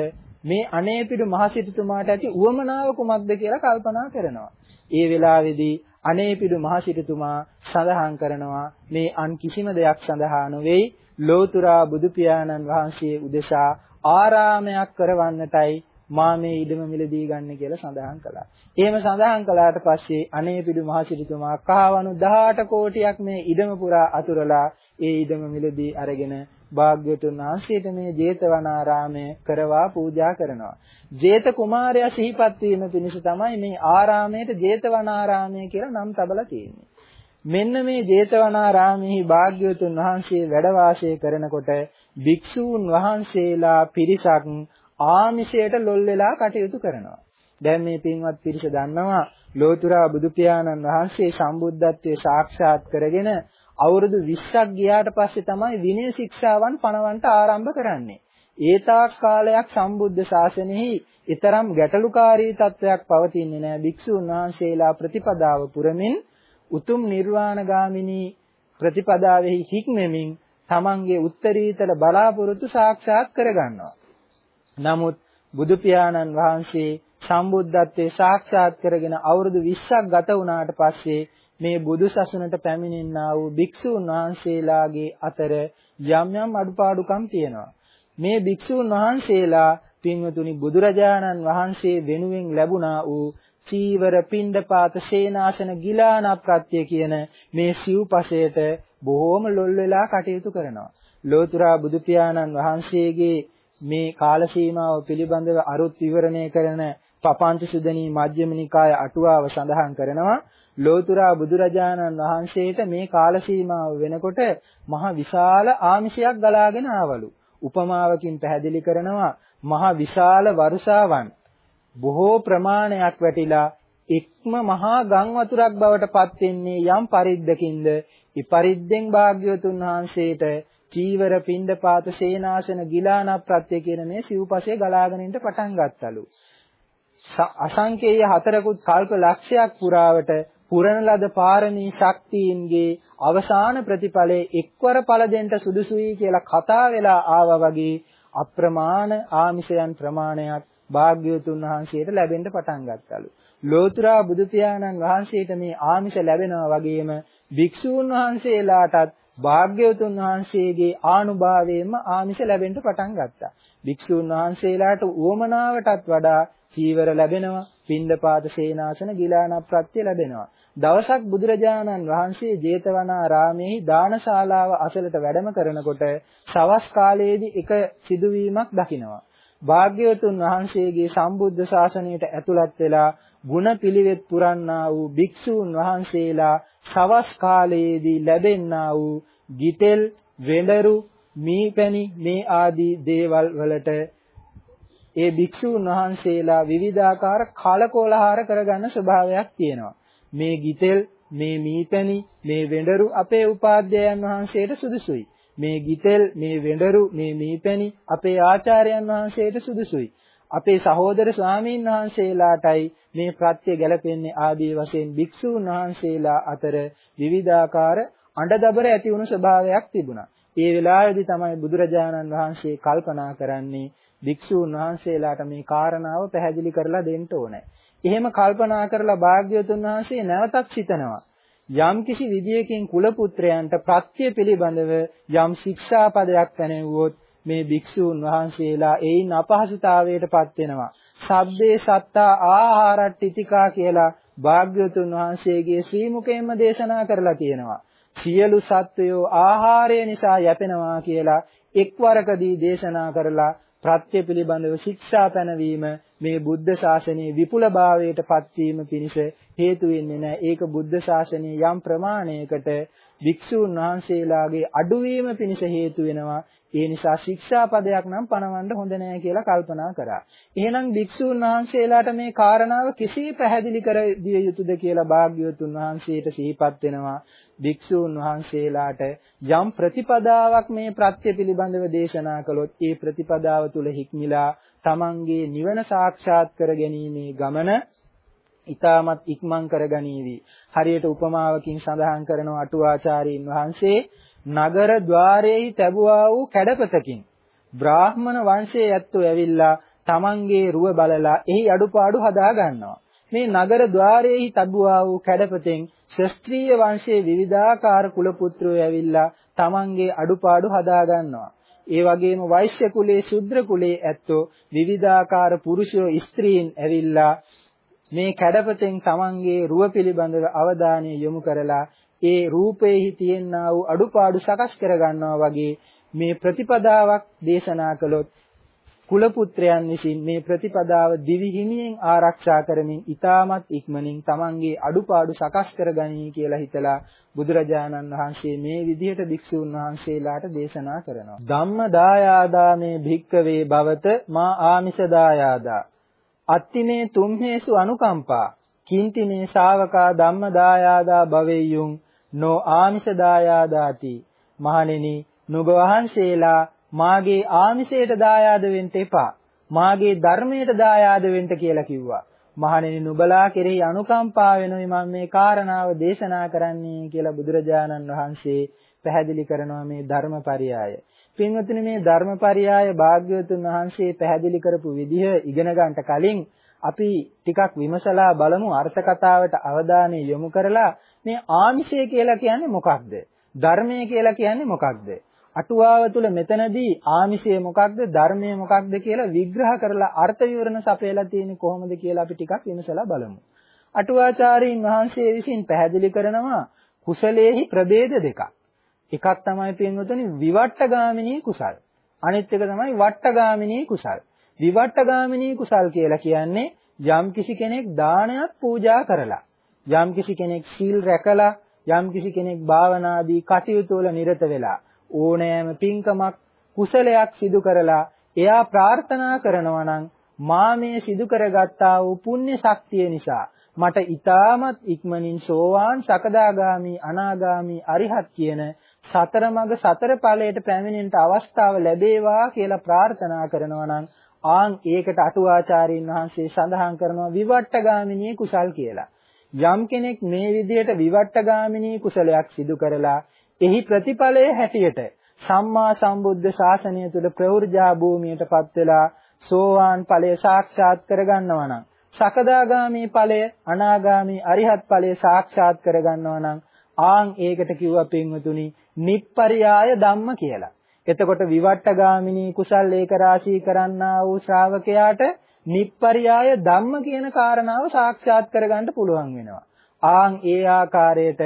මේ අනේපිඩු මහසිරිතුමාට ඇති උවමනාව කුමක්ද කියලා කල්පනා කරනවා. ඒ වෙලාවේදී අනේපිඩු මහසිරිතුමා සඳහන් කරනවා මේ අන් කිසිම දෙයක් සඳහා නොවේයි ලෝතුරා බුදු පියාණන් වහන්සේ උදෙසා ආරාමයක් කරවන්නටයි මා මේ ඉඩම මිලදී ගන්න කියලා සඳහන් කළා. එහෙම සඳහන් කළාට පස්සේ අනේපිඩු මහසිරිතුමා කහවණු 18 කෝටියක් මේ ඉඩම පුරා අතුරලා ඒ ඉඩම මිලදී අරගෙන භාග්‍යවතුන් වහන්සේට මේ ජේතවනාරාමය කරවා පූජා කරනවා. ජේත කුමාරයා සිහිපත් වීම පිණිස තමයි මේ ආරාමයට ජේතවනාරාමය කියලා නම් තබලා තියෙන්නේ. මෙන්න මේ ජේතවනාරාමෙහි භාග්‍යවතුන් වහන්සේ වැඩ වාසය කරනකොට භික්ෂූන් වහන්සේලා පිරිසක් ආමිෂයට ලොල් වෙලා කටයුතු කරනවා. දැන් මේ පින්වත් පිරිස දන්නවා ලෝතුරා බුදු පියාණන් වහන්සේ සම්බුද්ධත්වයේ සාක්ෂාත් කරගෙන අවුරුදු 20ක් ගියාට පස්සේ තමයි විනය ශික්ෂාවන් පනවන්න ආරම්භ කරන්නේ. ඒ තාක් කාලයක් සම්බුද්ධ ශාසනයෙහි ඊතරම් ගැටලුකාරී තත්වයක් පවතින්නේ නැහැ. භික්ෂුන් වහන්සේලා ප්‍රතිපදාව පුරමින් උතුම් නිර්වාණගාමිනී ප්‍රතිපදාවෙහි හික්මෙමින් තමන්ගේ උත්තරීතර බලාපොරොත්තු සාක්ෂාත් කරගන්නවා. නමුත් බුදු පියාණන් වහන්සේ සම්බුද්ධත්වයේ සාක්ෂාත් කරගෙන අවුරුදු 20ක් ගත වුණාට පස්සේ මේ බුදු සසුනට පැමිණෙනා වූ භික්ෂූන් වහන්සේලාගේ අතර යම් යම් අඩුපාඩුකම් තියෙනවා. මේ භික්ෂූන් වහන්සේලා පින්වතුනි බුදුරජාණන් වහන්සේ වෙනුවෙන් ලැබුණා වූ චීවර පිණ්ඩපාත සේනාසන ගිලාන ප්‍රත්‍ය කියන මේ සිව්පසයට බොහෝම ලොල් වෙලා කටයුතු කරනවා. ලෝතුරා බුදු පියාණන් වහන්සේගේ මේ කාල සීමාව පිළිබඳව අරුත් විවරණය කරන පපංච සුදනී මජ්ක්‍ධිම නිකාය අටුවාව සඳහන් කරනවා. ලෝතුරා බුදුරජාණන් වහන්සේට මේ කාල සීමාව වෙනකොට මහ විශාල ආමිෂයක් ගලාගෙන ආවලු. උපමාවකින් පැහැදිලි කරනවා මහ විශාල වරුසාවන්. බොහෝ ප්‍රමාණයක් වැටිලා එක්ම මහා ගම් වතුරක් බවට පත් වෙන්නේ යම් පරිද්දකින්ද? ඉපරිද්දෙන් භාග්‍යවතුන් වහන්සේට චීවර පින්ඩපාත සේනාසන ගිලාන ප්‍රත්‍ය කියන මේ සිව්පසේ ගලාගෙන ඉන්න පටන් ගත්තලු. අසංකේය හතරකුත් කල්ප ලක්ෂයක් පුරාවට පුරණ ලද පාරමී ශක්තියින්ගේ අවසාන ප්‍රතිඵලයේ එක්වර ඵල දෙන්න සුදුසුයි කියලා කතා වෙලා ආවා වගේ අප්‍රමාණ ආමිෂයන් ප්‍රමාණයක් භාග්‍යවතුන් වහන්සේට ලැබෙන්න පටන් ගත්තලු. ලෝතුරා බුදු පියාණන් වහන්සේට මේ ආමිෂ ලැබෙනවා වගේම භික්ෂූන් වහන්සේලාටත් භාග්‍යවතුන් වහන්සේගේ ආනුභාවයෙන්ම ආමිෂ ලැබෙන්න පටන් ගත්තා. භික්ෂූන් වහන්සේලාට උවමනාවටත් වඩා චීවර ලැබෙනවා, පින්දපාත සේනාසන ගිලාන ප්‍රත්‍ය ලැබෙනවා. දවසක් බුදුරජාණන් වහන්සේ ජේතවනාරාමේහි දානශාලාව අසලට වැඩම කරනකොට සවස් කාලයේදී එක සිදුවීමක් දකිනවා. භාග්‍යවතුන් වහන්සේගේ සම්බුද්ධ ශාසනයට ඇතුළත් වෙලා ಗುಣ පිළිවෙත් පුරන්නා වූ භික්ෂූන් වහන්සේලා සවස් කාලයේදී ලැබෙන්නා වූ ගිතෙල් වෙඬරු මීපැණි මේ ආදී දේවල් වලට ඒ භික්ෂූන් වහන්සේලා විවිධාකාර කලකෝලහාර කරගන්න ස්වභාවයක් තියෙනවා. මේ ගිතෙල්, මේ මීපැණි, මේ වෙඬරු අපේ උපාධ්‍යයන් වහන්සේට සුදුසුයි. මේ ගිතෙල්, මේ වෙඬරු, මේ මීපැණි අපේ ආචාර්යයන් වහන්සේට සුදුසුයි. අපේ සහෝදර ස්වාමීන් වහන්සේලාටයි මේ ප්‍රත්‍ය ගැලපෙන්නේ ආදී වශයෙන් භික්ෂූන් වහන්සේලා අතර විවිධාකාර අඬදබර ඇති වුණු ස්වභාවයක් තිබුණා. ඒ වෙලාවේදී තමයි බුදුරජාණන් වහන්සේ කල්පනා කරන්නේ භික්ෂූන් වහන්සේලාට මේ කාරණාව පැහැදිලි කරලා දෙන්න ඕනේ. එහෙම කල්පනා කරලා භාග්‍යවතුන් වහන්සේ නැවතත් සිතනවා. යම් කිසි විදියකින් කුල පුත්‍රයන්ට ප්‍රත්‍ය පිළිබඳව යම් ශික්ෂාපදයක් පැනෙවුවොත් මේ භික්ෂූන් වහන්සේලා ඒයින් අපහසුතාවයටපත් වෙනවා. සබ්බේ සත්තා ආහාරට්ටිතිකා කියලා භාග්‍යවතුන් වහන්සේගේ ශ්‍රී මුකෙන්ම දේශනා කරලා තියෙනවා. සියලු සත්වයෝ ආහාරය නිසා යැපෙනවා කියලා එක්වරකදී දේශනා කරලා ප්‍රත්‍ය පිළිබඳව ශික්ෂා පැනවීම මේ බුද්ධ ශාසනයේ විපුලභාවයට පත්වීම පිණිස හේතු වෙන්නේ නැහැ. ඒක බුද්ධ ශාසනයේ යම් ප්‍රමාණයකට භික්ෂූන් වහන්සේලාගේ අඩුවීම පිණිස හේතු වෙනවා. ඒ නිසා ශික්ෂාපදයක් නම් පනවන්න හොඳ නැහැ කියලා කල්පනා කරා. එහෙනම් භික්ෂූන් වහන්සේලාට මේ කාරණාව කෙසේ පැහැදිලි කර දිය යුතුද කියලා භාග්‍යවතුන් වහන්සේට සිහිපත් වෙනවා. භික්ෂූන් වහන්සේලාට යම් ප්‍රතිපදාවක් මේ ප්‍රත්‍ය පිළිබඳව දේශනා කළොත් ඒ ප්‍රතිපදාව තුල හික්මිලා තමන්ගේ නිවන සාක්ෂාත් කර ගැනීමේ ගමන ඊටමත් ඉක්මන් කරගනීවි. හරියට උපමාවකින් සඳහන් කරන අටුවාචාරීන් වහන්සේ නගර ద్వාරයේහි තැබුවා වූ කැඩපතකින් බ්‍රාහ්මණ වංශයේ ඇත්තෝ ඇවිල්ලා තමන්ගේ රුව බලලා එහි අඩුපාඩු හදා ගන්නවා. මේ නගර ద్వාරයේහි තබුවා වූ කැඩපතෙන් ශස්ත්‍රීය වංශයේ විවිධාකාර කුල පුත්‍රයෝ ඇවිල්ලා තමන්ගේ අඩුපාඩු හදා ගන්නවා. ඒ වගේම වෛශ්‍ය කුලේ, ශුද්‍ර කුලේ ඇත්තෝ විවිධාකාර පුරුෂයෝ, ස්ත්‍රීන් ඇවිල්ලා මේ කැඩපතෙන් තමන්ගේ රුව පිළිබඳව අවධානය යොමු කරලා ඒ රූපේහි තියෙනා වූ අඩුපාඩු සකස් කර ගන්නවා වගේ මේ ප්‍රතිපදාවක් දේශනා කළොත් කුල පුත්‍රයන් විසින් මේ ප්‍රතිපදාව දිවි හිමියෙන් ආරක්ෂා කරමින් ඊටමත් ඉක්මනින් තමන්ගේ අඩුපාඩු සකස් කරගනී කියලා හිතලා බුදුරජාණන් වහන්සේ මේ විදිහට භික්ෂුන් වහන්සේලාට දේශනා කරනවා. ධම්ම දායාදාමේ භික්කවේ භවත මා ආමිෂ දායාදා. අත්තිමේ තුම්හේසු අනුකම්පා. කිංති මේ ශාවකා ධම්ම දායාදා භවෙය්‍යුං නෝ ආමිෂ දායාදාති. මහණෙනි නුඹ වහන්සේලා මාගේ ආමිෂයට දායාද වෙන්න එපා. මාගේ ධර්මයට දායාද වෙන්න කියලා කිව්වා. මහණෙනි නුඹලා කෙරෙහි අනුකම්පා වෙනුයි මම මේ කාරණාව දේශනා කරන්නේ කියලා බුදුරජාණන් වහන්සේ පැහැදිලි කරනවා මේ ධර්මපරියාය. පින්වතුනි මේ ධර්මපරියාය භාග්‍යවතුන් වහන්සේ පැහැදිලි කරපු විදිහ ඉගෙන ගන්නට කලින් අපි ටිකක් විමසලා බලමු අර්ථ කතාවට අවධානය යොමු කරලා මේ ආමිෂය කියලා කියන්නේ මොකක්ද? ධර්මය කියලා කියන්නේ මොකක්ද? අටුවාව තුළ මෙතනදී ආමිෂය මොකක්ද ධර්මය මොකක්ද කියලා විග්‍රහ කරලා අර්ථ විවරණ සපයලා තියෙන්නේ කොහොමද කියලා අපි ටිකක් විමසලා බලමු. අටුවාචාරීන් වහන්සේ විසින් පැහැදිලි කරනවා කුසලයේහි ප්‍රභේද දෙකක්. එකක් තමයි පින්වතුනි විවට්ටගාමිනී කුසල්. අනිත් එක තමයි වට්ටගාමිනී කුසල්. විවට්ටගාමිනී කුසල් කියලා කියන්නේ යම් කිසි කෙනෙක් දානයක් පූජා කරලා යම් කිසි කෙනෙක් සීල් රැකලා යම් කිසි කෙනෙක් භාවනාදී කටයුතු වල නිරත වෙලා ඕනෑම පින්කමක් කුසලයක් සිදු කරලා එයා ප්‍රාර්ථනා කරනවා නම් මා මේ සිදු කරගත්තා වූ පුණ්‍ය ශක්තිය නිසා මට ඊටමත් ඉක්මනින් සෝවාන් සකදාගාමි අනාගාමි අරිහත් කියන සතර මඟ සතර ඵලයට පැමිණෙන්න අවස්ථාව ලැබේවා කියලා ප්‍රාර්ථනා කරනවා නම් ආන් ඒකට අටුවාචාරීන් වහන්සේ සඳහන් කරනවා විවට්ටගාමිනී කුසල් කියලා. යම් කෙනෙක් මේ විදිහට විවට්ටගාමිනී කුසලයක් සිදු කරලා එහි ප්‍රතිඵලයේ හැටියට සම්මා සම්බුද්ධ ශාසනය තුල ප්‍රවෘජා භූමියටපත් වෙලා සෝවාන් ඵලය සාක්ෂාත් කරගන්නවා නම් සකදාගාමි ඵලය අනාගාමි අරිහත් ඵලය සාක්ෂාත් කරගන්නවා නම් ආන් ඒකට කිව්වා පින්වතුනි නිප්පරියාය ධම්ම කියලා. එතකොට විවට්ටගාමිනී කුසල් ඒක රාශී කරන්නා වූ ශ්‍රාවකයාට නිප්පරියාය ධම්ම කියන කාරණාව සාක්ෂාත් කරගන්න පුළුවන් වෙනවා. ආන් ඒ ආකාරයට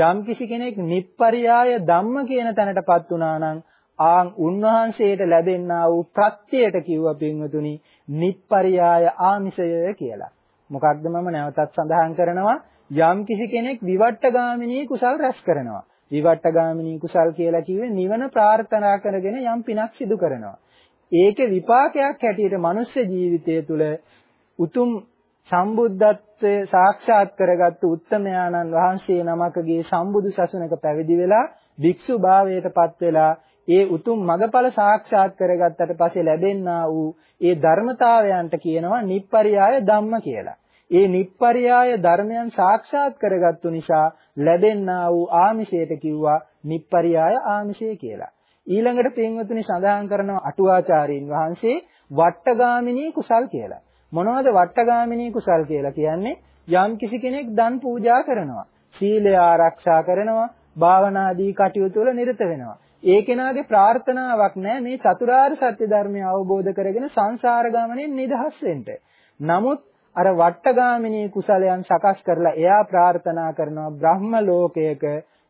යම් කිසි කෙනෙක් නිප්පරියාය ධම්ම කියන තැනටපත් වුණා නම් ආන් උන්වහන්සේට ලැබෙන්නා වූ ප්‍රත්‍යයට කිව්වා පින්වතුනි නිප්පරියාය ආමිෂය කියලා. මොකක්ද මම නැවතත් සඳහන් කරනවා යම් කිසි කෙනෙක් විවට්ටගාමිනී කුසල් රැස් කරනවා. විවට්ටගාමිනී කුසල් කියලා කිව්වේ නිවන ප්‍රාර්ථනා කරගෙන යම් පිනක් සිදු කරනවා. ඒකේ විපාකයක් හැටියට මනුෂ්‍ය ජීවිතය තුළ උතුම් සම්බුද්ධත්වය සාක්ෂාත් කරගත්තු උත්තමයාණන් වහන්සේ නමකගේ සම්බුදු සසුනක පැවිදි වෙලා භික්ෂු භාවයටපත් වෙලා ඒ උතුම් මගඵල සාක්ෂාත් කරගත්තට පස්සේ ලැබෙන්නා වූ ඒ ධර්මතාවයන්ට කියනවා නිප්පරියාය ධම්ම කියලා. ඒ නිප්පරියාය ධර්මයන් සාක්ෂාත් කරගත්තු නිසා ලැබෙන්නා වූ ආමිෂයට කිව්වා නිප්පරියාය ආමිෂය කියලා. ඊළඟට පින්වතුනි සඳහන් කරන අටුවාචාරීන් වහන්සේ වට්ටගාමිනී කුසල් කියලා. මොනවද වට්ටගාමිනී කුසල් කියලා කියන්නේ? යම් කිසි කෙනෙක් දන් පූජා කරනවා, සීලය ආරක්ෂා කරනවා, භාවනාදී කටයුතු වල නිරත වෙනවා. ඒ කෙනාගේ ප්‍රාර්ථනාවක් නෑ මේ චතුරාර්ය සත්‍ය ධර්මය අවබෝධ කරගෙන සංසාර ගමනෙන් නිදහස් වෙන්න. නමුත් අර වට්ටගාමිනී කුසලයන් සකස් කරලා එයා ප්‍රාර්ථනා කරනවා බ්‍රහ්ම ලෝකයක,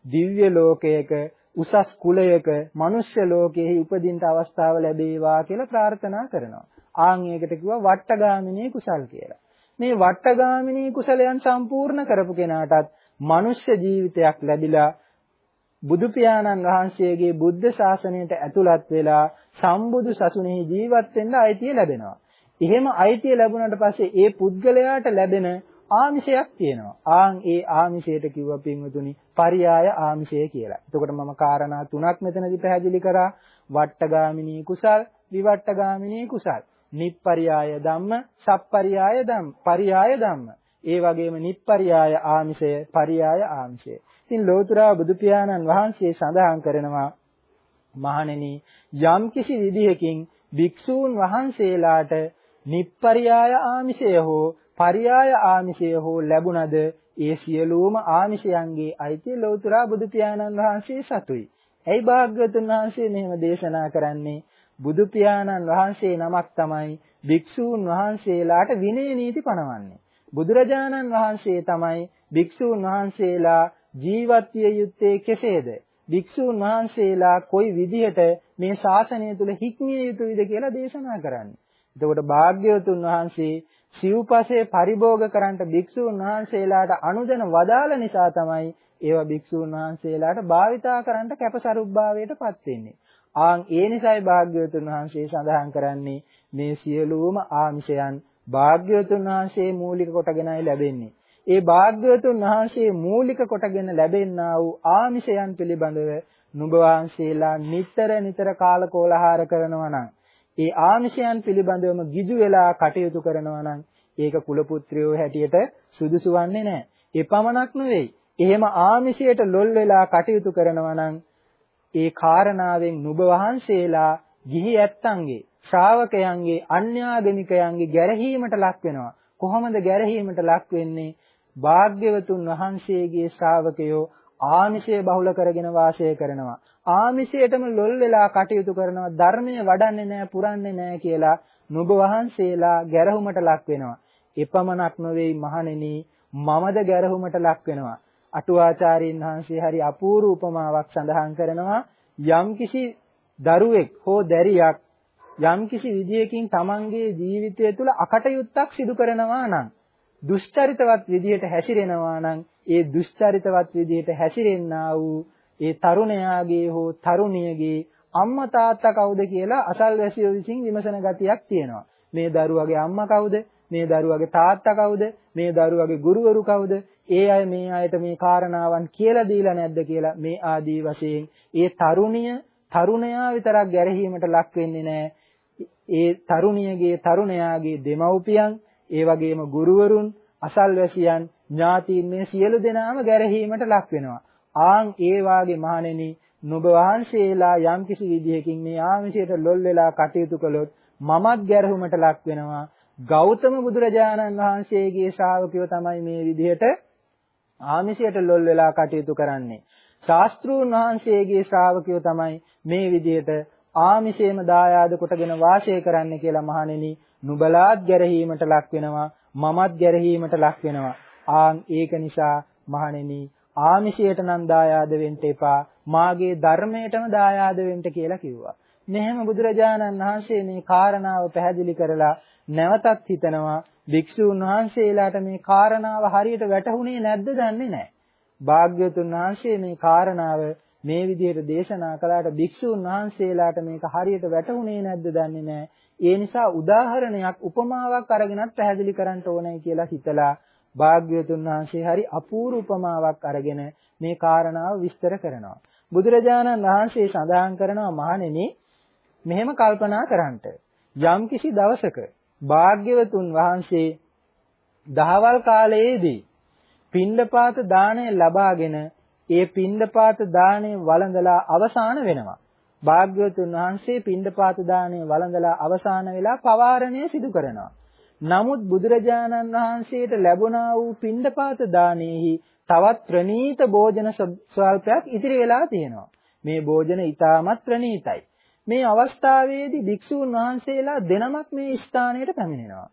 දිව්‍ය ලෝකයක, උසස් කුලයක, මනුෂ්‍ය ලෝකයේ උපදින්න අවස්ථාව ලැබේවා කියලා ප්‍රාර්ථනා කරනවා. ආන් ඒකට කිව්වා වට්ටගාමිනී කුසල් කියලා. මේ වට්ටගාමිනී කුසලයන් සම්පූර්ණ කරපු කෙනාටත් මනුෂ්‍ය ජීවිතයක් ලැබිලා බුදු පියාණන් වහන්සේගේ බුද්ධ ශාසනයට ඇතුළත් වෙලා සම්බුදු සසුනේහි ජීවත් වෙන්න අයිතිය ලැබෙනවා. එහෙම අයිතිය ලැබුණාට පස්සේ ඒ පුද්ගලයාට ලැබෙන ආමිෂයක් තියෙනවා. ආන් ඒ ආමිෂයට කිව්වා පින්වතුනි පරියාය ආමිෂය කියලා. එතකොට මම කාරණා තුනක් මෙතනදී පැහැදිලි කරා. වට්ටගාමිනී කුසල්, විවට්ටගාමිනී කුසල්. නිප්පරියාය ධම්ම, සප්පරියාය ධම්ම, පරියාය ධම්ම. ඒ වගේම නිප්පරියාය ආමිෂය, පරියාය ආමිෂය. ඉතින් ලෝතුරා බුදු පියාණන් වහන්සේ සඳහන් කරනවා මහණෙනි යම් කිසි විදිහකින් භික්ෂූන් වහන්සේලාට නිප්පරියාය ආමිෂය හෝ පරියාය ආමිෂය හෝ ලැබුණද ඒ සියලුම ආමිෂයන්ගේ අයිතිය ලෞතර බුදු පියාණන් වහන්සේ සතුයි. ඇයි භාග්‍යවතුන් වහන්සේ මෙහෙම දේශනා කරන්නේ? බුදු පියාණන් වහන්සේ නමක් තමයි භික්ෂූන් වහන්සේලාට විනය නීති පනවන්නේ. බුදුරජාණන් වහන්සේ තමයි භික්ෂූන් වහන්සේලා ජීවත් විය යුත්තේ කෙසේද? භික්ෂූන් වහන්සේලා කොයි විදිහට මේ ශාසනය තුල හික්මිය යුතුයිද කියලා දේශනා කරන්නේ. එතකොට භාග්‍යවතුන් වහන්සේ සිව්පසේ පරිභෝග කරන්නට භික්ෂූන් වහන්සේලාට අනුදැන වදාළ නිසා තමයි ඒවා භික්ෂූන් වහන්සේලාට භාවිතා කරන්නට කැපසරුබ්භාවයටපත් වෙන්නේ. ආන් ඒ නිසයි භාග්‍යවතුන් වහන්සේ සඳහන් කරන්නේ මේ සියලුම ආංශයන් භාග්‍යවතුන් වහන්සේ මූලික කොටගෙනයි ලැබෙන්නේ. ඒ භාග්‍යවතුන් වහන්සේ මූලික කොටගෙන ලැබෙන්නා වූ ආමිෂයන් පිළිබඳව නුඹ වහන්සේලා නිතර නිතර කාලකෝලහාර කරනවා නම් ඒ ආමිෂයන් පිළිබඳවම ගිජු වෙලා කටයුතු කරනවා නම් ඒක කුලපුත්‍රයෝ හැටියට සුදුසු වන්නේ නැහැ. ඒ පමණක් නෙවෙයි. එහෙම ආමිෂයට ලොල් වෙලා කටයුතු කරනවා නම් ඒ කාරණාවෙන් නුඹ වහන්සේලා ගිහි ඇත්තන්ගේ ශ්‍රාවකයන්ගේ අන්‍යාගමිකයන්ගේ ගැරහීමට ලක් වෙනවා. කොහොමද ගැරහීමට ලක් වෙන්නේ? භාග්‍යවතුන් වහන්සේගේ ශ්‍රාවකයෝ ආමිෂය බහුල කරගෙන වාසය කරනවා. ආමිෂයටම ලොල් වෙලා කටයුතු කරනවා. ධර්මය වඩන්නේ නැහැ, පුරන්නේ නැහැ කියලා නුඹ වහන්සේලා ගැරහුමට ලක් වෙනවා. එපමණක් නොවේයි මහණෙනි, මමද ගැරහුමට ලක් වෙනවා. අටුවාචාර්යින් වහන්සේ හරි අපූර්ව උපමාවක් සඳහන් කරනවා. යම්කිසි දරුවෙක් හෝ දැරියක් යම්කිසි විදියකින් තමන්ගේ ජීවිතය තුළ අකටයුත්තක් සිදු කරනවා නම් දුෂ්චරිතවත් විදියට හැසිරෙනවා නම් ඒ දුෂ්චරිතවත් විදියට හැසිරෙන්නා වූ ඒ තරුණයාගේ හෝ තරුණියගේ අම්මා තාත්තා කවුද කියලා අසල්වැසියෝ විසින් විමසන ගතියක් තියෙනවා. මේ දරුවගේ අම්මා කවුද? මේ දරුවගේ තාත්තා කවුද? මේ දරුවගේ ගුරුවරු කවුද? ඒ අය මේ අයට මේ කාරණාවන් කියලා දීලා නැද්ද කියලා මේ ආදී වශයෙන් ඒ තරුණිය තරුණයා විතරක් ගැරහීමට ලක් වෙන්නේ නැහැ. ඒ තරුණියගේ තරුණයාගේ දෙමව්පියන් ඒ වගේම ගුරුවරුන්, අසල්වැසියන්, ඥාතීන් මේ සියලු දෙනාම ගැරහීමට ලක් වෙනවා. ආන් ඒ වාගේ මහණෙනි නුඹ වහන්සේලා යම්කිසි විදිහකින් මේ ආමිෂයට ලොල් වෙලා කටයුතු කළොත් මමත් ගැරහුමට ලක් වෙනවා. ගෞතම බුදුරජාණන් වහන්සේගේ ශ්‍රාවකයෝ තමයි මේ විදිහට ආමිෂයට ලොල් වෙලා කටයුතු කරන්නේ. ශාස්ත්‍රූන් වහන්සේගේ ශ්‍රාවකයෝ තමයි මේ විදිහට ආමිෂේම දායාද කොටගෙන වාසය කරන්න කියලා මහණෙනි නුබලාත් ගැරහීමට ලක් වෙනවා මමත් ගැරහීමට ලක් වෙනවා ආන් ඒක නිසා මහණෙනි ආමිෂයට නම් දායාද වෙන්න එපා මාගේ ධර්මයටම දායාද වෙන්න කියලා කිව්වා මෙහෙම බුදුරජාණන් වහන්සේ මේ කාරණාව පැහැදිලි කරලා නැවතත් හිතනවා භික්ෂුන් වහන්සේලාට මේ කාරණාව හරියට වැටහුනේ නැද්ද දන්නේ නැහැ. භාග්‍යතුන් වහන්සේ මේ කාරණාව මේ විදිහට දේශනා කළාට භික්ෂුන් වහන්සේලාට මේක හරියට වැටහුනේ නැද්ද දන්නේ නැහැ. ඒ නිසා උදාහරණයක් උපමාවක් අරගෙනත් පැහැදිලි කරන්න ඕනයි කියලා හිතලා භාග්‍යවතුන් වහන්සේ හරි අපූර්ව උපමාවක් අරගෙන මේ කාරණාව විස්තර කරනවා. බුදුරජාණන් වහන්සේ සඳහන් කරනවා මහණෙනි මෙහෙම කල්පනා කරන්නට. යම්කිසි දවසක භාග්‍යවතුන් වහන්සේ දහවල් කාලයේදී පින්ඩපාත දාණය ලබාගෙන ඒ පින්ඩපාත දාණය වළඳලා අවසාන වෙනවා. භාග්‍යවතුන් වහන්සේ පින්ඩපාත දාණය වළඳලා අවසාන වෙලා පවාරණය සිදු කරනවා. නමුත් බුදුරජාණන් වහන්සේට ලැබුණා වූ පින්ඩපාත දාණයෙහි තවත් ප්‍රණීත භෝජන ස්වල්පයක් ඉතිරි වෙලා තියෙනවා. මේ භෝජන ඊටමත් ප්‍රණීතයි. මේ අවස්ථාවේදී භික්ෂූන් වහන්සේලා දෙනමක් මේ ස්ථානයට පැමිණෙනවා.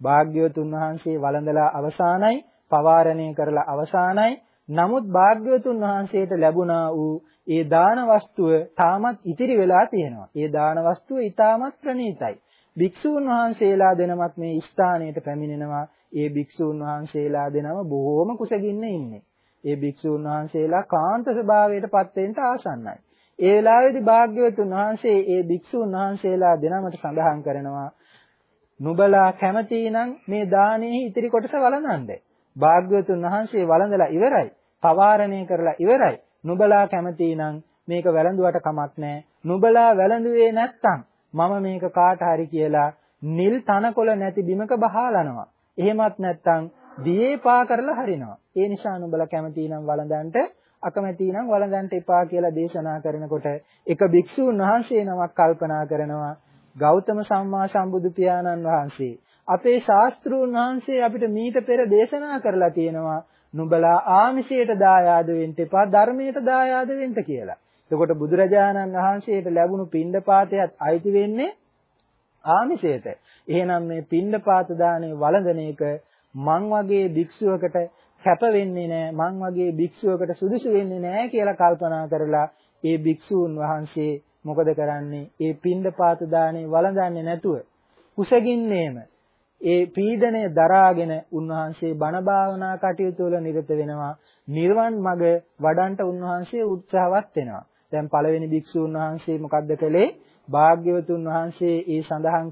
භාග්‍යවතුන් වහන්සේ වළඳලා අවසానයි, පවාරණය කරලා අවසానයි, නමුත් භාග්‍යවතුන් වහන්සේට ලැබුණා වූ ඒ දාන වස්තුව තාමත් ඉතිරි වෙලා තියෙනවා. ඒ දාන වස්තුව ඊටමත් ප්‍රණීතයි. භික්ෂූන් වහන්සේලා දෙනමක් මේ ස්ථානයට පැමිණෙනවා. ඒ භික්ෂූන් වහන්සේලා දෙනම බොහෝම කුසගින්න ඉන්නේ. ඒ භික්ෂූන් වහන්සේලා කාන්ත ස්වභාවයට පත් වෙන්න ආසන්නයි. ඒ වෙලාවේදී භාග්‍යවතුන් වහන්සේ ඒ භික්ෂූන් වහන්සේලා දෙනමට සඳහන් කරනවා නුබලා කැමති නම් මේ දානෙහි ඉතිරි කොටස වළඳන්න. භාග්‍යවතුන් වහන්සේ වළඳලා ඉවරයි. පවාරණය කරලා ඉවරයි. නුඹලා කැමති නම් මේක වැළඳුවට කමක් නැහැ. නුඹලා වැළඳුවේ නැත්තම් මම මේක කාට හරි කියලා නිල් තනකොළ නැති බිමක බහාලනවා. එහෙමත් නැත්තම් දියේ පා කරලා හරිනවා. ඒ නිසා නුඹලා කැමති නම් වළඳන්ට අකමැති නම් වළඳන්ට එපා කියලා දේශනා කරනකොට එක භික්ෂුන් වහන්සේ නමක් කල්පනා කරනවා ගෞතම සම්මා සම්බුදු පියාණන් වහන්සේ අපේ ශාස්ත්‍රූන් වහන්සේ අපිට මීට පෙර දේශනා කරලා තියෙනවා නුඹලා ආමිෂයට දායාද වෙන්න එපා ධර්මයට දායාද වෙන්න කියලා. එතකොට බුදුරජාණන් වහන්සේට ලැබුණු පින්ඩපාතයත් අයිති වෙන්නේ ආමිෂයට. එහෙනම් මේ පින්ඩපාත දාණය වළඳන එක මං වගේ භික්ෂුවකට කැප වෙන්නේ නැහැ මං වගේ භික්ෂුවකට සුදුසු වෙන්නේ නැහැ කියලා කල්පනා කරලා ඒ භික්ෂූන් වහන්සේ මොකද කරන්නේ? ඒ පින්ඩපාත දානේ වළඳන්නේ නැතුව කුසගින්නේම ඒ පීඩනය දරාගෙන උන්වහන්සේ බණ භාවනා කටයුතු වල නිරත වෙනවා. නිර්වන් මඟ වඩන්ට උන්වහන්සේ උත්සාහවත් වෙනවා. දැන් පළවෙනි භික්ෂූන් වහන්සේ මොකද්ද කළේ භාග්‍යවතුන් වහන්සේ ඒ සඳහන්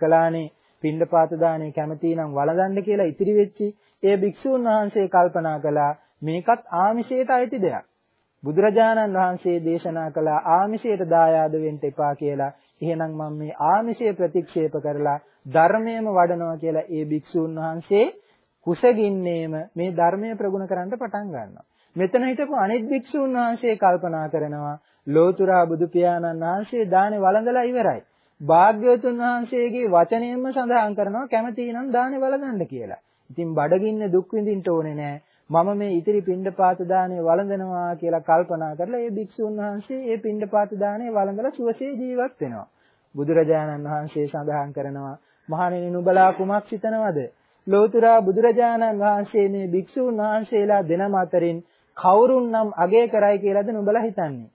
කළානේ පින්ඩපාත දානේ කැමති නම් වළඳන්න කියලා ඉතිරි වෙච්චි ඒ භික්ෂූන් වහන්සේ කල්පනා කළා මේකත් ආමිෂයට අයිති දෙයක්. බුදුරජාණන් වහන්සේ දේශනා කළ ආමිෂයට දායාද වෙන්න එපා කියලා. එහෙනම් මම මේ ආමිෂය ප්‍රතික්ෂේප කරලා ධර්මයේම වඩනවා කියලා ඒ භික්ෂූන් වහන්සේ කුසගින්නේම මේ ධර්මය ප්‍රගුණ කරන්න පටන් ගන්නවා. මෙතන හිටපු අනිත් භික්ෂූන් වහන්සේ කල්පනා කරනවා ලෝතුරා බුදු පියාණන් වහන්සේ දානේ වළඳලා ඉවරයි. භාග්‍යවතුන් වහන්සේගේ වචනයෙන්ම සඳහන් කරනවා කැමති නම් දානේ වළඳන්න කියලා. ඉතින් බඩගින්න දුක් විඳින්න ඕනේ නෑ. මම මේ ඉතිරි පින්ඩපාත දාණය වළඳනවා කියලා කල්පනා කරලා ඒ භික්ෂුන් වහන්සේ ඒ පින්ඩපාත දාණය වළඳලා සුවසේ ජීවත් වෙනවා. බුදුරජාණන් වහන්සේ සඳහන් කරනවා මහණෙනි නුඹලා කුමක් සිතනවද? ලෝතුරා බුදුරජාණන් වහන්සේ මේ භික්ෂුන් වහන්සේලා දෙනම අතරින් කවුරුන් නම් අගය කරයි කියලාද නුඹලා හිතන්නේ?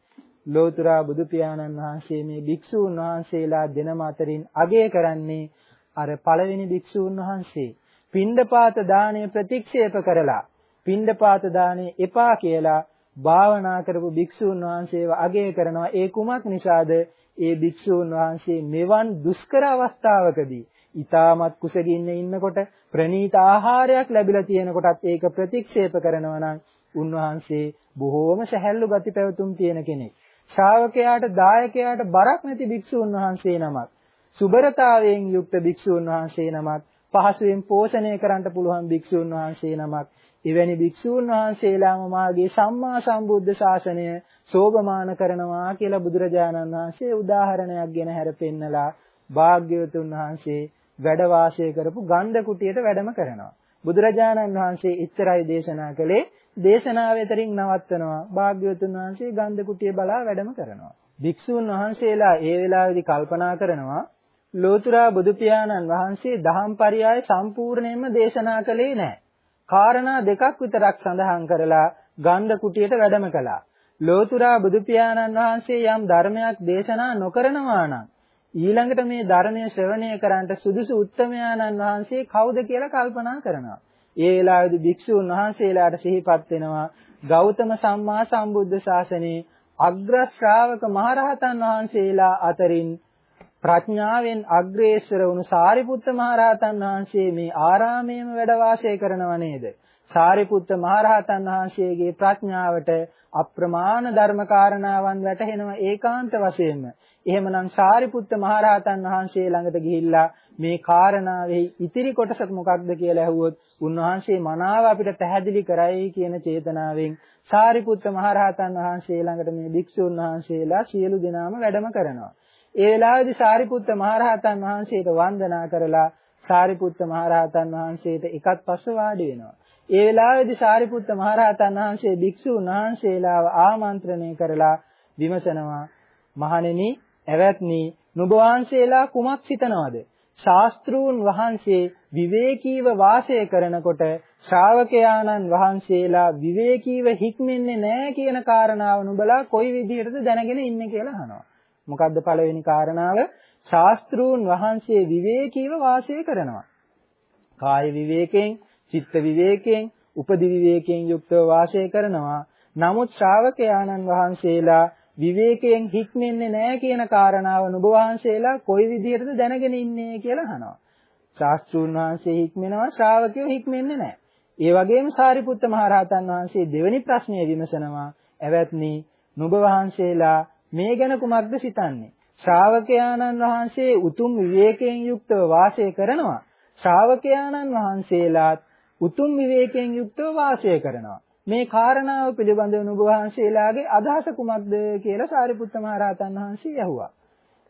ලෝතුරා බුදු පියාණන් වහන්සේ මේ භික්ෂූන් වහන්සේලා දෙනම අතරින් අගය කරන්නේ අර පළවෙනි භික්ෂූන් වහන්සේ. පින්ඩපාත දාණය ප්‍රතික්ෂේප කරලා පින්ඩපාත දාණය එපා කියලා භාවනා කරපු භික්ෂූන් වහන්සේව අගය කරනවා. ඒ කුමක් නිසාද? ඒ භික්ෂූන් වහන්සේ මෙවන් දුෂ්කර අවස්ථාවකදී ඊ타මත් කුසගින්නේ ඉන්නකොට ප්‍රනීත ආහාරයක් ලැබිලා තියෙනකොටත් ඒක ප්‍රතික්ෂේප කරනවා නම් උන්වහන්සේ බොහෝම සැහැල්ලු ගති පැවතුම් තියෙන කෙනෙක්. ශ්‍රාවකයාට දායකයාට බරක් නැති භික්ෂූන් වහන්සේ නමක්. සුබරතාවයෙන් යුක්ත භික්ෂූන් වහන්සේ නමක්. පහසුවෙන් පෝෂණය කරන්න පුළුවන් භික්ෂූන් වහන්සේ නමක්. එවැනි භික්ෂූන් වහන්සේලාම මාගේ සම්මා සම්බුද්ධ ශාසනය සෝභමාන කරනවා කියලා බුදුරජාණන් වහන්සේ උදාහරණයක් ගෙන හැරපෙන්නලා භාග්‍යවතුන් වහන්සේ වැඩ වාසය කරපු ගන්ධ කුටියට වැඩම කරනවා. බුදුරජාණන් වහන්සේ එච්චරයි දේශනා කළේ දේශනාවෙතරින් නවත්වනවා. භාග්‍යවතුන් වහන්සේ ගන්ධ කුටිය බලා වැඩම කරනවා. භික්ෂුන් වහන්සේලා ඒ වෙලාවේදී කල්පනා කරනවා ලෝතුරා බුදු පියාණන් වහන්සේ දහම් පරයය සම්පූර්ණයෙන්ම දේශනා කළේ නැහැ. කාරණා දෙකක් විතරක් සඳහන් කරලා ගන්ධ කුටියට වැඩම කළා. ලෝතුරා බුදු පියාණන් වහන්සේ යම් ධර්මයක් දේශනා නොකරනවා නම් ඊළඟට මේ ධර්මය ශ්‍රවණය කරන්නට සුදුසු උත්තමයාණන් වහන්සේ කවුද කියලා කල්පනා කරනවා. ඒ වෙලාවේදී භික්ෂුන් වහන්සේලාට සිහිපත් වෙනවා ගෞතම සම්මා සම්බුද්ධ ශාසනයේ අග්‍ර ශ්‍රාවක මහරහතන් වහන්සේලා අතරින් ප්‍රඥාවෙන් අග්‍රේශ්වර වුණු සාරිපුත්ත මහරහතන් වහන්සේ මේ ආරාමයේම වැඩ වාසය කරනව නේද? සාරිපුත්ත මහරහතන් වහන්සේගේ ප්‍රඥාවට අප්‍රමාණ ධර්ම කාරණාවන් වැටහෙනවා ඒකාන්ත වශයෙන්ම. එහෙමනම් සාරිපුත්ත මහරහතන් වහන්සේ ළඟට ගිහිල්ලා මේ කාරණාවෙහි ඉතිරි කොටස මොකක්ද කියලා ඇහුවොත් උන්වහන්සේ මනාව අපිට පැහැදිලි කරයි කියන චේතනාවෙන් සාරිපුත්ත මහරහතන් වහන්සේ ළඟට මේ භික්ෂුන් වහන්සේලා සියලු දෙනාම වැඩම කරනවා. ඒ වෙලාවේදී සාරිපුත්ත මහරහතන් වහන්සේට වන්දනා කරලා සාරිපුත්ත මහරහතන් වහන්සේට එකත් පස්ස වාඩි වෙනවා. ඒ වෙලාවේදී සාරිපුත්ත මහරහතන් වහන්සේ භික්ෂුන් වහන්සේලාව ආමන්ත්‍රණය කරලා විමසනවා මහණෙනි එවත්නි නුඹ වහන්සේලා කුමක් සිතනවද? ශාස්ත්‍රූන් වහන්සේ විවේකීව වාසය කරනකොට ශ්‍රාවකයාණන් වහන්සේලා විවේකීව හික්මෙන්නේ නැහැ කියන කාරණාව නුඹලා කොයි විදිහටද දැනගෙන ඉන්නේ කියලා අහනවා. මොකද්ද පළවෙනි කාරණාව? ශාස්ත්‍රූන් වහන්සේ විවේකීව වාසය කරනවා. කාය විවේකයෙන්, චිත්ත විවේකයෙන්, උපදි විවේකයෙන් යුක්තව වාසය කරනවා. නමුත් ශ්‍රාවකයාණන් වහන්සේලා විවේකයෙන් හික්මෙන්නේ නැහැ කියන කාරණාව නුඹ වහන්සේලා කොයි විදිහටද දැනගෙන ඉන්නේ කියලා අහනවා. ශාස්ත්‍රූන් වහන්සේ හික්මෙනවා ශ්‍රාවකයෝ හික්මෙන්නේ නැහැ. ඒ වගේම සාරිපුත්ත මහරහතන් වහන්සේ දෙවෙනි ප්‍රශ්නය විමසනවා. "එවත්නි නුඹ වහන්සේලා මේ ගැන කුමක්ද සිතන්නේ?" ශ්‍රාවකයාණන් වහන්සේ උතුම් විවේකයෙන් යුක්තව වාසය කරනවා. ශ්‍රාවකයාණන් වහන්සේලාත් උතුම් විවේකයෙන් යුක්තව වාසය කරනවා. මේ කාරණාව පිළිබඳව නුඹ වහන්සේලාගේ අදහස කුමක්ද කියලා සාරිපුත්ත මහ රහතන් වහන්සේ ඇහුවා.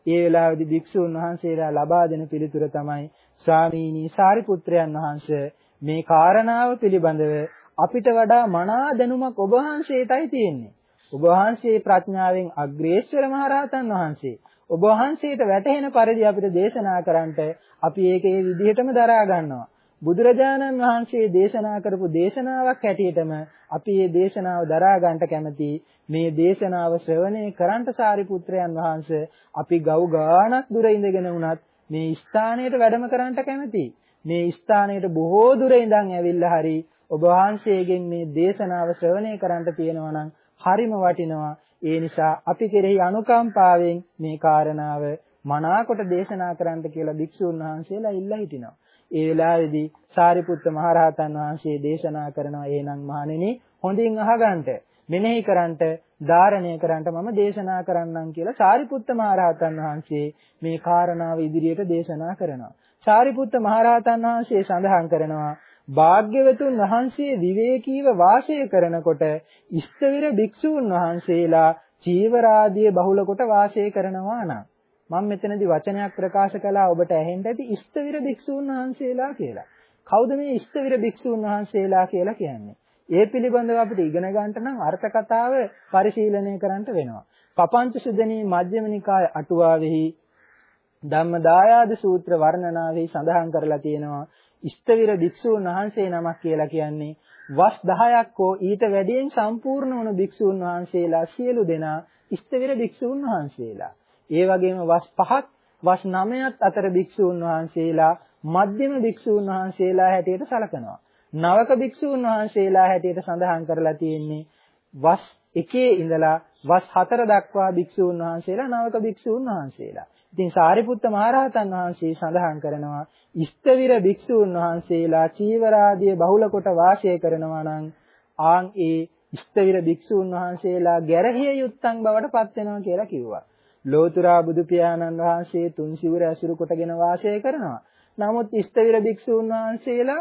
ඒ වෙලාවේදී භික්ෂුන් වහන්සේලා ලබා දෙන පිළිතුර තමයි ස්වාමීනි සාරිපුත්‍රයන් වහන්සේ මේ කාරණාව පිළිබඳව අපිට වඩා මනා දැනුමක් ඔබ වහන්සේටයි තියෙන්නේ. ඔබ වහන්සේ ප්‍රඥාවෙන් අග්‍රේශ්වර මහ රහතන් වහන්සේ. ඔබ වහන්සේට වැටහෙන පරිදි අපිට දේශනා කරන්නට අපි ඒක ඒ විදිහටම දරා ගන්නවා. බුදුරජාණන් වහන්සේ දේශනා කරපු දේශනාවක් හැටියටම අපි මේ දේශනාව දරා ගන්නට කැමති මේ දේශනාව ශ්‍රවණය කරන්ට සාරිපුත්‍රයන් වහන්සේ අපි ගව් ගානක් දුර ඉඳගෙන වුණත් මේ ස්ථානයට වැඩම කරන්නට කැමති මේ ස්ථානයට බොහෝ දුර ඉඳන් ඇවිල්ලා හරි ඔබ වහන්සේගෙන් මේ දේශනාව ශ්‍රවණය කරන්නට තියෙනවා නම් හරිම වටිනවා ඒ නිසා අපි කෙරෙහි අනුකම්පාවෙන් මේ කාරණාව මනාකොට දේශනා කරන්න කියලා භික්ෂුන් වහන්සේලා ඉල්ලා හිටිනවා. ඒ වෙලාවේදී සාරිපුත්ත මහරහතන් වහන්සේ දේශනා කරනවා එහෙනම් මහණෙනි හොඳින් අහගන්න මෙනෙහි කරන්ට ධාරණය කරන්ට මම දේශනා කරන්නම් කියලා සාරිපුත්ත මහරහතන් වහන්සේ මේ කාරණාව ඉදිරියට දේශනා කරනවා. සාරිපුත්ත මහරහතන් වහන්සේ සඳහන් කරනවා භාග්‍යවතුන් වහන්සේ විවේකීව වාසය කරනකොට ඉස්තවිර භික්ෂූන් වහන්සේලා චීවරාදිය බහුල කොට වාසය කරනවා නම් මම මෙතනදී වචනයක් ප්‍රකාශ කළා ඔබට ඇහෙන්න ඇති ඉස්තවිර භික්ෂූන් වහන්සේලා කියලා. කවුද මේ ඉස්තවිර භික්ෂූන් වහන්සේලා කියලා කියන්නේ? ඒ පිළිබඳව අපිට ඉගෙන ගන්නට නම් අර්ථ කතාව පරිශීලනය කරන්නට වෙනවා. පපංච සුදනී මජ්ක්‍ධිම නිකාය අටුවාවෙහි ධම්මදායාද සූත්‍ර වර්ණනාවෙහි සඳහන් කරලා තියෙනවා ඉෂ්ඨවිර භික්ෂූන් වහන්සේ නමක් කියලා කියන්නේ වස් 10ක් හෝ ඊට වැඩියෙන් සම්පූර්ණ වුණු භික්ෂූන් වහන්සේලා සියලු දෙනා ඉෂ්ඨවිර භික්ෂූන් වහන්සේලා. ඒ වගේම වස් 5ක් වස් 9ක් අතර භික්ෂූන් වහන්සේලා මධ්‍යම භික්ෂූන් වහන්සේලා හැටියට සලකනවා. නවක භික්ෂූන් වහන්සේලා හැටියට සඳහන් කරලා තියෙන්නේ වස් 1 ඉඳලා වස් 4 දක්වා භික්ෂූන් වහන්සේලා නවක භික්ෂූන් වහන්සේලා. ඉතින් සාරිපුත්ත මහරහතන් වහන්සේ සඳහන් කරනවා ඉස්තවිර භික්ෂූන් වහන්සේලා චීවරාදිය බහුල කොට වාසය කරනවා නම් ආන් ඒ ඉස්තවිර භික්ෂූන් වහන්සේලා ගැරහිය යුත්තන් බවට පත් වෙනවා කියලා කිව්වා. ලෝතුරා බුදු පියාණන් වහන්සේ තුන් සිවුර ඇසුරු කොටගෙන වාසය කරනවා. නමුත් ඉස්තවිර භික්ෂූන් වහන්සේලා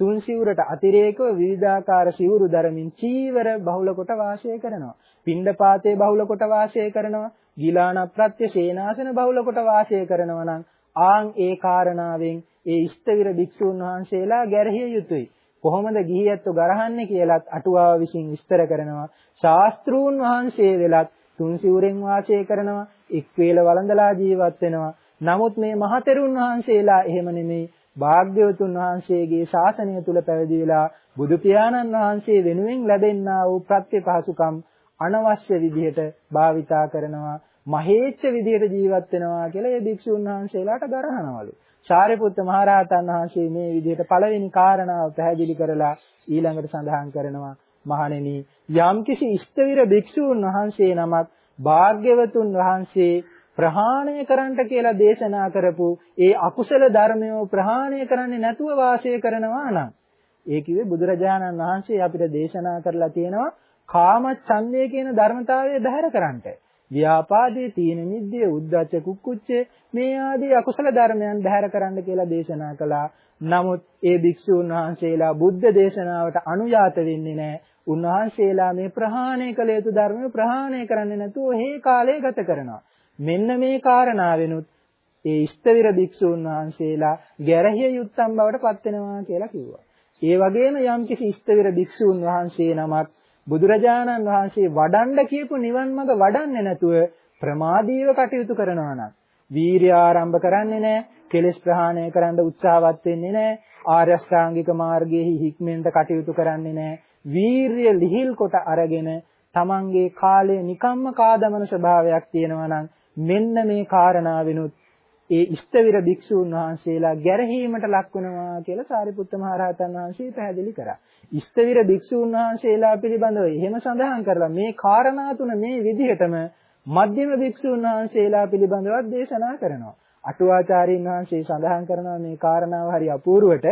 තුන් සිවුරට අතිරේකව විවිධාකාර සිවුරු දරමින් චීවර බහුල කොට වාසය කරනවා. පිණ්ඩපාතේ බහුල කොට වාසය කරනවා. ගිලාන ප්‍රත්‍ය සේනාසන බහුල කොට වාසය කරනවා නම් ආන් ඒ කාරණාවෙන් ඒ ඉෂ්ඨවිර භික්ෂූන් වහන්සේලා ගැරහිය යුතුයි. කොහොමද ගිහියත්තු ගරහන්නේ කියලත් අටුවාව විසින් විස්තර කරනවා. ශාස්ත්‍රූන් වහන්සේ වෙලත් තුන් සිවුරෙන් වාසය කරනවා, එක් වේල වළඳලා ජීවත් වෙනවා. නමුත් මේ මහතෙරුන් වහන්සේලා එහෙම නෙමෙයි. භාග්‍යවතුන් වහන්සේගේ ශාසනය තුල පැවිදි වෙලා බුදු පියාණන් වහන්සේ වෙනුවෙන් ලැබෙන්නා වූ ප්‍රත්‍යපහසුකම් අනවශ්‍ය විදිහට භාවිතා කරනවා මහේච්ඡ විදිහට ජීවත් වෙනවා කියලා ඒ භික්ෂුන් වහන්සේලාට ගරහනවලු. ශාරිපුත්ත මහරහතන් වහන්සේ මේ විදිහට පළවෙනි කාරණාව පැහැදිලි කරලා ඊළඟට සඳහන් කරනවා මහණෙනි යම්කිසි ඉෂ්ඨවිර භික්ෂූන් වහන්සේ නමක් භාග්‍යවතුන් වහන්සේ ප්‍රහාණය කරන්නට කියලා දේශනා කරපු ඒ අකුසල ධර්මය ප්‍රහාණය කරන්නේ නැතුව වාසය කරනවා නම් ඒ කිව්වේ බුදුරජාණන් වහන්සේ අපිට දේශනා කරලා තියෙනවා කාම ඡන්දය කියන ධර්මතාවය බැහැර කරන්නට. ව්‍යාපාදයේ තීන මිද්දේ උද්ධච්ච කුක්කුච්චේ මේ ආදී අකුසල ධර්මයන් බැහැර කරන්න කියලා දේශනා කළා. නමුත් ඒ භික්ෂූන් වහන්සේලා බුද්ධ දේශනාවට අනුයාත වෙන්නේ නැහැ. උන්වහන්සේලා මේ ප්‍රහාණය කළ යුතු ධර්ම ප්‍රහාණය කරන්නේ නැතුව හේ කාලය ගත කරනවා. මෙන්න මේ කාරණාවෙනුත් ඒ ඉෂ්ඨවිර භික්ෂූන් වහන්සේලා ගැරහිය යුත්තම් බවට පත් වෙනවා කියලා කිව්වා. ඒ වගේම යම්කිසි ඉෂ්ඨවිර භික්ෂූන් වහන්සේ නමක් බුදුරජාණන් වහන්සේ වඩන්න කියපු නිවන් මඟ වඩන්නේ නැතුව ප්‍රමාදීව කටයුතු කරනවා නම් වීරිය ආරම්භ කරන්නේ නැහැ, කෙලෙස් ප්‍රහාණය කරන්න උත්සාහවත් වෙන්නේ නැහැ, ආර්ය අෂ්ටාංගික මාර්ගයේ හික්මෙන්ට කටයුතු කරන්නේ නැහැ. වීරිය ලිහිල් කොට අරගෙන තමන්ගේ කාලය නිකම්ම කාදමන ස්වභාවයක් තියෙනවා නම් මෙන්න මේ කාරණාවෙනුත් ඒ ඉෂ්ඨවිර භික්ෂූන් වහන්සේලා ගැරහීමට ලක් වෙනවා කියලා සාරිපුත්ත මහ රහතන් වහන්සේ පැහැදිලි කරා. ඉෂ්ඨවිර භික්ෂූන් වහන්සේලා පිළිබඳව එහෙම සඳහන් කරලා මේ කාරණා තුන මේ විදිහටම මධ්‍යම භික්ෂූන් වහන්සේලා පිළිබඳව දේශනා කරනවා. අටුවාචාරීන් වහන්සේ සඳහන් කරනවා මේ කාරණාව හරි අපූර්වට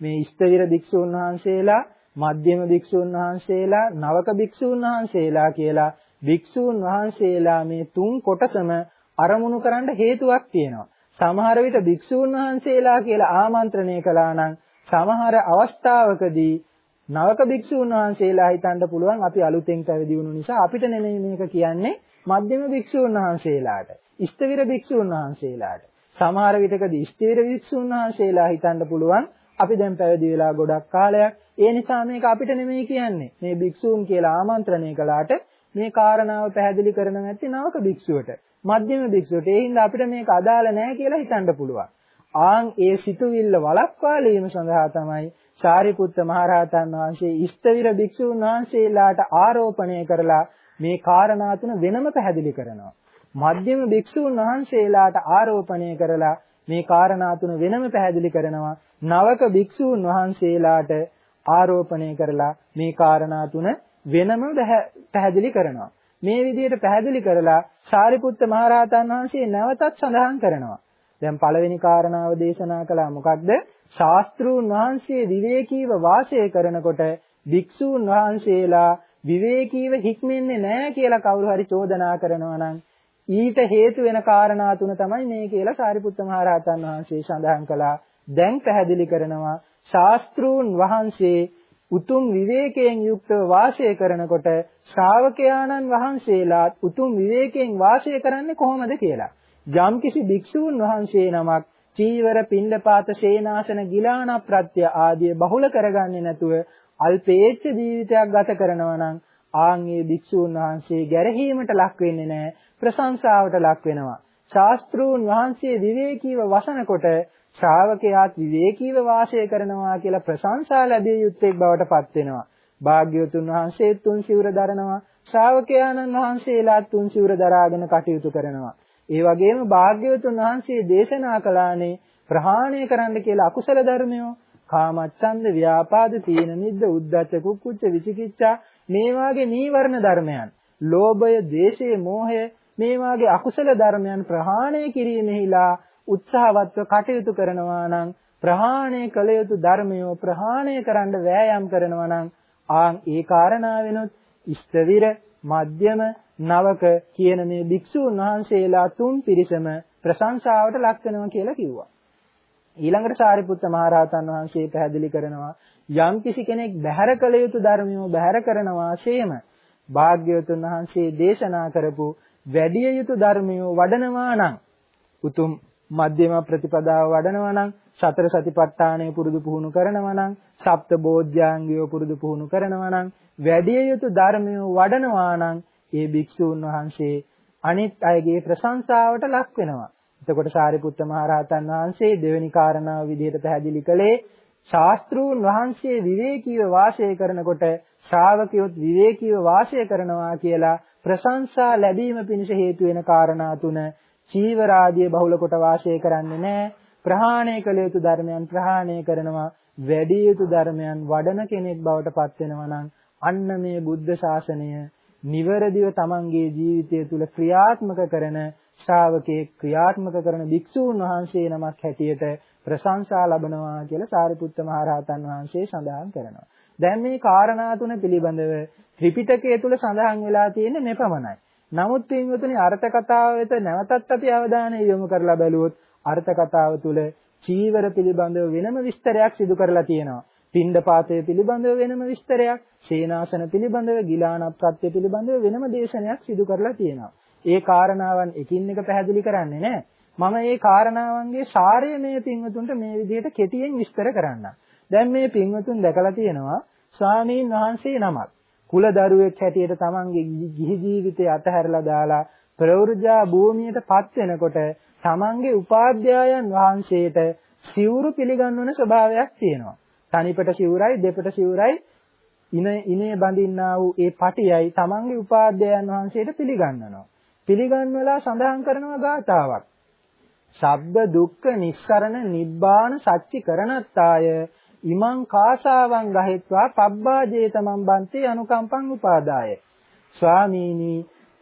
මේ ඉෂ්ඨවිර භික්ෂූන් වහන්සේලා මධ්‍යම භික්ෂූන් වහන්සේලා නවක භික්ෂූන් වහන්සේලා කියලා භික්ෂූන් වහන්සේලා මේ තුන් කොටසම අරමුණු කරන්න හේතුවක් තියෙනවා. සමහර විට භික්ෂූන් වහන්සේලා කියලා ආමන්ත්‍රණය කළා නම් සමහර අවස්ථාවකදී නවක භික්ෂූන් වහන්සේලා හිතන්න පුළුවන් අපි අලුතෙන් පැවිදි වුණු නිසා අපිට නෙමෙයි මේක කියන්නේ මධ්‍යම භික්ෂූන් වහන්සේලාට, ඉෂ්ඨවිර භික්ෂූන් වහන්සේලාට. සමහර විටකදී ඉෂ්ඨවිර භික්ෂූන් වහන්සේලා හිතන්න පුළුවන් අපි දැන් පැවිදි වෙලා ගොඩක් කාලයක් ඒ නිසා මේක අපිට නෙමෙයි කියන්නේ. මේ භික්ෂූන් කියලා ආමන්ත්‍රණය කළාට මේ කාරණාව පැහැදිලි කරන නැති නවක භික්ෂුවට, මධ්‍යම භික්ෂුවට. ඒ හින්දා අපිට මේක අදාළ නැහැ කියලා හිතන්න පුළුවන්. ආන් ඒ සිතුවිල්ල වළක්වාලීම සඳහා තමයි සාරිපුත්ත මහරහතන් වහන්සේ ඉස්තවිර භික්ෂුන් වහන්සේලාට ආරෝපණය කරලා මේ කාරණා තුන වෙනම පැහැදිලි කරනවා. මධ්‍යම භික්ෂුන් වහන්සේලාට ආරෝපණය කරලා මේ කාරණා තුන වෙනම පැහැදිලි කරනවා. නවක භික්ෂුන් වහන්සේලාට ආරෝපණය කරලා මේ කාරණා තුන වෙනම පැහැදිලි කරනවා. මේ විදිහට පැහැදිලි කරලා සාරිපුත්ත මහරහතන් වහන්සේ නැවතත් සඳහන් කරනවා. දැන් පළවෙනි කාරණාව දේශනා කළා මොකක්ද? ශාස්ත්‍රූන් වහන්සේ විවේකීව වාසය කරනකොට භික්ෂූන් වහන්සේලා විවේකීව හික්මෙන්නේ නැහැ කියලා කවුරු හරි චෝදනා කරනවා නම් ඊට හේතු වෙන කාරණා තුන තමයි මේ කියලා සාරිපුත්ත මහ රහතන් වහන්සේ සඳහන් කළා. දැන් පැහැදිලි කරනවා ශාස්ත්‍රූන් වහන්සේ උතුම් විවේකයෙන් යුක්තව වාසය කරනකොට ශ්‍රාවකයාණන් වහන්සේලාත් උතුම් විවේකයෙන් වාසය කරන්නේ කොහොමද කියලා. යම්කිසි භික්ෂූන් වහන්සේ නමක් චීවර පින්ඩපාත සේනාසන ගිලාන ප්‍රත්‍ය ආදී බහුල කරගන්නේ නැතුව අල්පේච්ඡ ජීවිතයක් ගත කරනවා නම් ආන්ගේ භික්ෂූන් වහන්සේ ගැරහීමට ලක් වෙන්නේ නැහැ ප්‍රශංසාවට ලක් වෙනවා. ශාස්ත්‍රූන් වහන්සේ විවේකීව වසනකොට ශ්‍රාවකයාත් විවේකීව වාසය කරනවා කියලා ප්‍රශංසා ලැබිය යුත්තේ බවට පත් වෙනවා. භාග්‍යවතුන් වහන්සේ තුන් සිවුර දරනවා. ශ්‍රාවකයාණන් වහන්සේලාත් තුන් සිවුර දරාගෙන කටයුතු කරනවා. ඒ වගේම භාග්‍යවතුන් වහන්සේ දේශනා කළානේ ප්‍රහාණය කරන්න කියලා අකුසල ධර්මයෝ කාමච්ඡන්ද ව්‍යාපාද තීන මිද්ද උද්ධච්ච කුක්කුච්ච විචිකිච්ඡා මේ වාගේ නීවරණ ධර්මයන් ලෝභය ද්වේෂය මෝහය මේ වාගේ අකුසල ධර්මයන් ප්‍රහාණය කිරීමෙහිලා උත්සාහවත්ව කටයුතු කරනවා නම් ප්‍රහාණය කළ යුතු ධර්මයෝ ප්‍රහාණය කරන්න වෑයම් කරනවා නම් ආන් ඒ කාරණාවෙනොත් ඉස්තවිර මධ්‍යම නවක කියන මේ භික්ෂූන් වහන්සේලා තුන් පිරිසම ප්‍රශංසාවට ලක් වෙනවා කියලා කිව්වා. ඊළඟට සාරිපුත්ත මහරහතන් වහන්සේ පැහැදිලි කරනවා යම් කිසි කෙනෙක් බැහැර කළ යුතු ධර්මියෝ බැහැර කරනවා ශේම භාග්‍යවතුන් වහන්සේ දේශනා කරපු වැඩි යුතු ධර්මියෝ වඩනවා නම් උතුම් මධ්‍යම ප්‍රතිපදාව වඩනවා නම් සතර සතිපට්ඨානය පුරුදු පුහුණු කරනවා නම් සප්ත බෝධ්‍යාංගිය පුරුදු පුහුණු කරනවා නම් වැඩි යුතු ධර්මය වඩනවා නම් ඒ භික්ෂූන් වහන්සේ අනිත් අයගේ ප්‍රශංසාවට ලක් වෙනවා. එතකොට සාරිපුත්ත මහරහතන් වහන්සේ දෙවෙනි කාරණාව විදිහට පැහැදිලි කළේ ශාස්ත්‍රූන් වහන්සේ විවේකීව වාසය කරනකොට ශ්‍රාවකයොත් විවේකීව වාසය කරනවා කියලා ප්‍රශංසා ලැබීම පිණිස හේතු වෙන කාරණා තුන චීවරාදී බහුල කොට වාසය කරන්නේ නැහැ ප්‍රහාණය කළ යුතු ධර්මයන් ප්‍රහාණය කරනවා වැඩි යුතු ධර්මයන් වඩන කෙනෙක් බවට පත් වෙනවා නම් අන්න මේ බුද්ධ ශාසනය නිවරදිව තමන්ගේ ජීවිතය තුළ ක්‍රියාත්මක කරන ශ්‍රාවකේ ක්‍රියාත්මක කරන භික්ෂූන් වහන්සේ නමක් හැටියට ප්‍රශංසා ලබනවා කියලා සාරිපුත්ත මහරහතන් වහන්සේ සඳහන් කරනවා. දැන් මේ කාරණා තුන පිළිබඳව ත්‍රිපිටකය තුල සඳහන් වෙලා තියෙන්නේ මෙපමණයි. නමුත් පින්වතුනි අර්ථ කතාව වෙත නැවතත් අපි අවධානය යොමු කරලා බැලුවොත් අර්ථ කතාව තුල චීවර පිළිබඳව වෙනම විස්තරයක් සිදු කරලා තියෙනවා. පින්ඩපාතය පිළිබඳව වෙනම විස්තරයක්, සේනාසන පිළිබඳව, ගිලාන ප්‍රත්‍ය පිළිබඳව වෙනම දේශනයක් සිදු කරලා තියෙනවා. ඒ කාරණාවන් එකින් එක පැහැදිලි කරන්නේ නැහැ. මම මේ කාරණාවන්ගේ සාරය මේ පින්වතුන්ට මේ විදිහට කෙටියෙන් විස්තර කරන්නම්. දැන් මේ පින්වතුන් දැකලා තියෙනවා ස්වාමීන් වහන්සේ නමක් කුල දරුවෙක් හැටියට තමන්ගේ ගිහි ජීවිතය අතහැරලා දාලා ප්‍රවෘජා භූමියටපත් වෙනකොට තමන්ගේ උපාධ්‍යායන් වහන්සේට සිවුරු පිළිගන්වන ස්වභාවයක් තියෙනවා. තනිපට සිවුරයි දෙපට සිවුරයි ඉන ඉනේ බඳින්නා වූ ඒ පටියයි තමන්ගේ උපාධ්‍යයන් වහන්සේට පිළිගන්නනවා. පිළිගන්වලා සඳහන් කරනවා ගාතාවක්. සබ්බ දුක්ඛ නිස්සරණ නිබ්බාන සච්චි කරණත්තාය ඉමං කාසාවං ගහෙත්වා පබ්බා ජේතමන් බන්තේ අනුකම්පං උපාදාය. ස්වාමීනි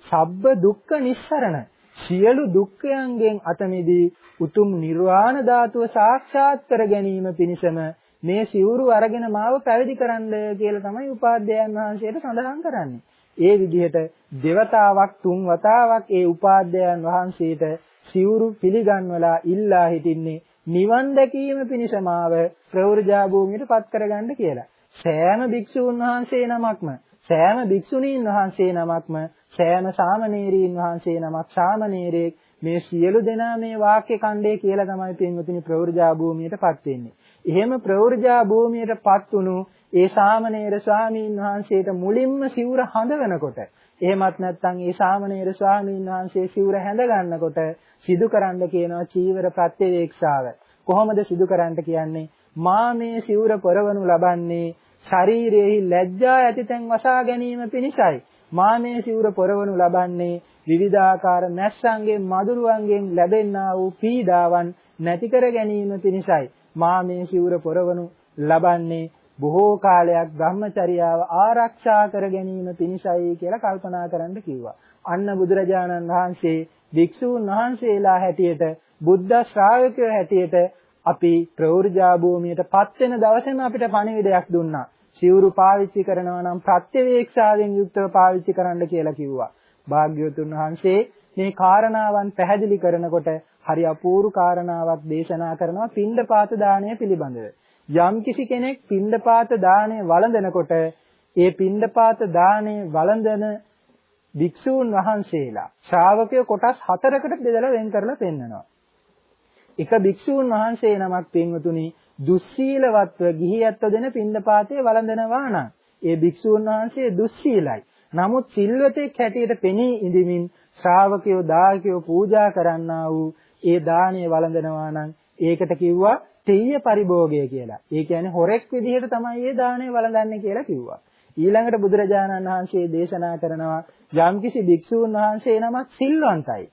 සබ්බ දුක්ඛ නිස්සරණ සියලු දුක්ඛයන්ගෙන් අත මිදී උතුම් නිර්වාණ ධාතුව සාක්ෂාත් කර ගැනීම පිණිසම මේ සිවුරු අරගෙන මාව පැවිදි කරන්න කියලා තමයි උපාධ්‍යයන් වහන්සේට සඳහන් කරන්නේ. ඒ විදිහට දෙවතාවක් තුන් වතාවක් ඒ උපාධ්‍යයන් වහන්සේට සිවුරු පිළිගන්වලා ඉල්ලා හිටින්නේ නිවන් දැකීම පිණිස මාව ප්‍රවෘජා භූමියට පත් කරගන්න කියලා. සෑම භික්ෂූන් වහන්සේ නමක්ම සෑම භික්ෂුණීන් වහන්සේ නමක්ම සෑම සාමණේරීන් වහන්සේ නමක් සාමණේරයෙක් මේ සියලු දෙනා මේ වාක්‍ය ඛණ්ඩය කියලා තමයි පින්වතුනි ප්‍රවෘජා භූමියටපත් වෙන්නේ. එහෙම ප්‍රවෘජා භූමියටපත් වුණු ඒ සාමණේර ස්වාමීන් වහන්සේට මුලින්ම සිවුර හඳවනකොට එහෙමත් නැත්නම් ඒ සාමණේර ස්වාමීන් වහන්සේ සිවුර හැඳ ගන්නකොට සිදු කරන්න කියනවා චීවර ප්‍රත්‍යවේක්ෂාව. කොහොමද සිදු කරන්නට කියන්නේ? මා මේ සිවුර පොරවනු ලබන්නේ ශරීරයේ ලැජ්ජා ඇතිතෙන් වසා ගැනීම පිණිසයි. මා මේ සිවුර පොරවනු ලබන්නේ විවිධාකාර මැස්සන්ගෙන් මදුරුවන්ගෙන් ලැබෙන්නා වූ පීඩාවන් නැති කර ගැනීම පිණිසයි. මා මේ සිවුර පොරවනු ලබන්නේ බොහෝ කාලයක් බ්‍රහ්මචර්යාව ආරක්ෂා කර ගැනීම පිණිසයි කියලා කල්පනා කරන්න කිව්වා. අන්න බුදුරජාණන් වහන්සේ භික්ෂූන් වහන්සේලා හැටියට බුද්ධ ශ්‍රාවකයෝ හැටියට අපි ප්‍රවෘජා භූමියට පත් වෙන දවසේම අපිට පණිවිඩයක් දුන්නා. සිවුරු පාවිච්චි කරනවා නම් ප්‍රත්‍යවේක්ෂාවෙන් යුක්තව පාවිච්චි කරන්න කියලා කිව්වා. භාග්‍යවතුන් වහන්සේ මේ කාරණාවන් පැහැදිලි කරනකොට හරි අපූර්ව කාරණාවක් දේශනා කරනවා පින්ඩපාත දාණය පිළිබඳව. යම් කිසි කෙනෙක් පින්ඩපාත දාණය වළඳනකොට ඒ පින්ඩපාත දාණය වළඳන භික්ෂූන් වහන්සේලා ශ්‍රාවකයෝ කොටස් හතරකට බෙදලා වෙන් කරලා පෙන්නනවා. එක භික්ෂූන් වහන්සේ නමක් පින්වතුනි දුස්සීලවත්ව ගිහියත්ව දෙන පින්ඩපාතේ වළඳනවා නම් ඒ භික්ෂූන් වහන්සේ දුස්සීලයි. නමුත් සිල්වතෙක් හැටියට පෙනී ඉඳිමින් ශ්‍රාවකයෝ දායකයෝ පූජා කරන්නා වූ ඒ දාණය වළඳනවා නම් ඒකට කිව්වා තෙය්‍ය පරිභෝගය කියලා. ඒ කියන්නේ හොරෙක් විදිහට තමයි මේ දාණය වළඳන්නේ කියලා කිව්වා. ඊළඟට බුදුරජාණන් වහන්සේ දේශනා කරනවා යම්කිසි භික්ෂූන් වහන්සේ නමක් සිල්වන්තයි.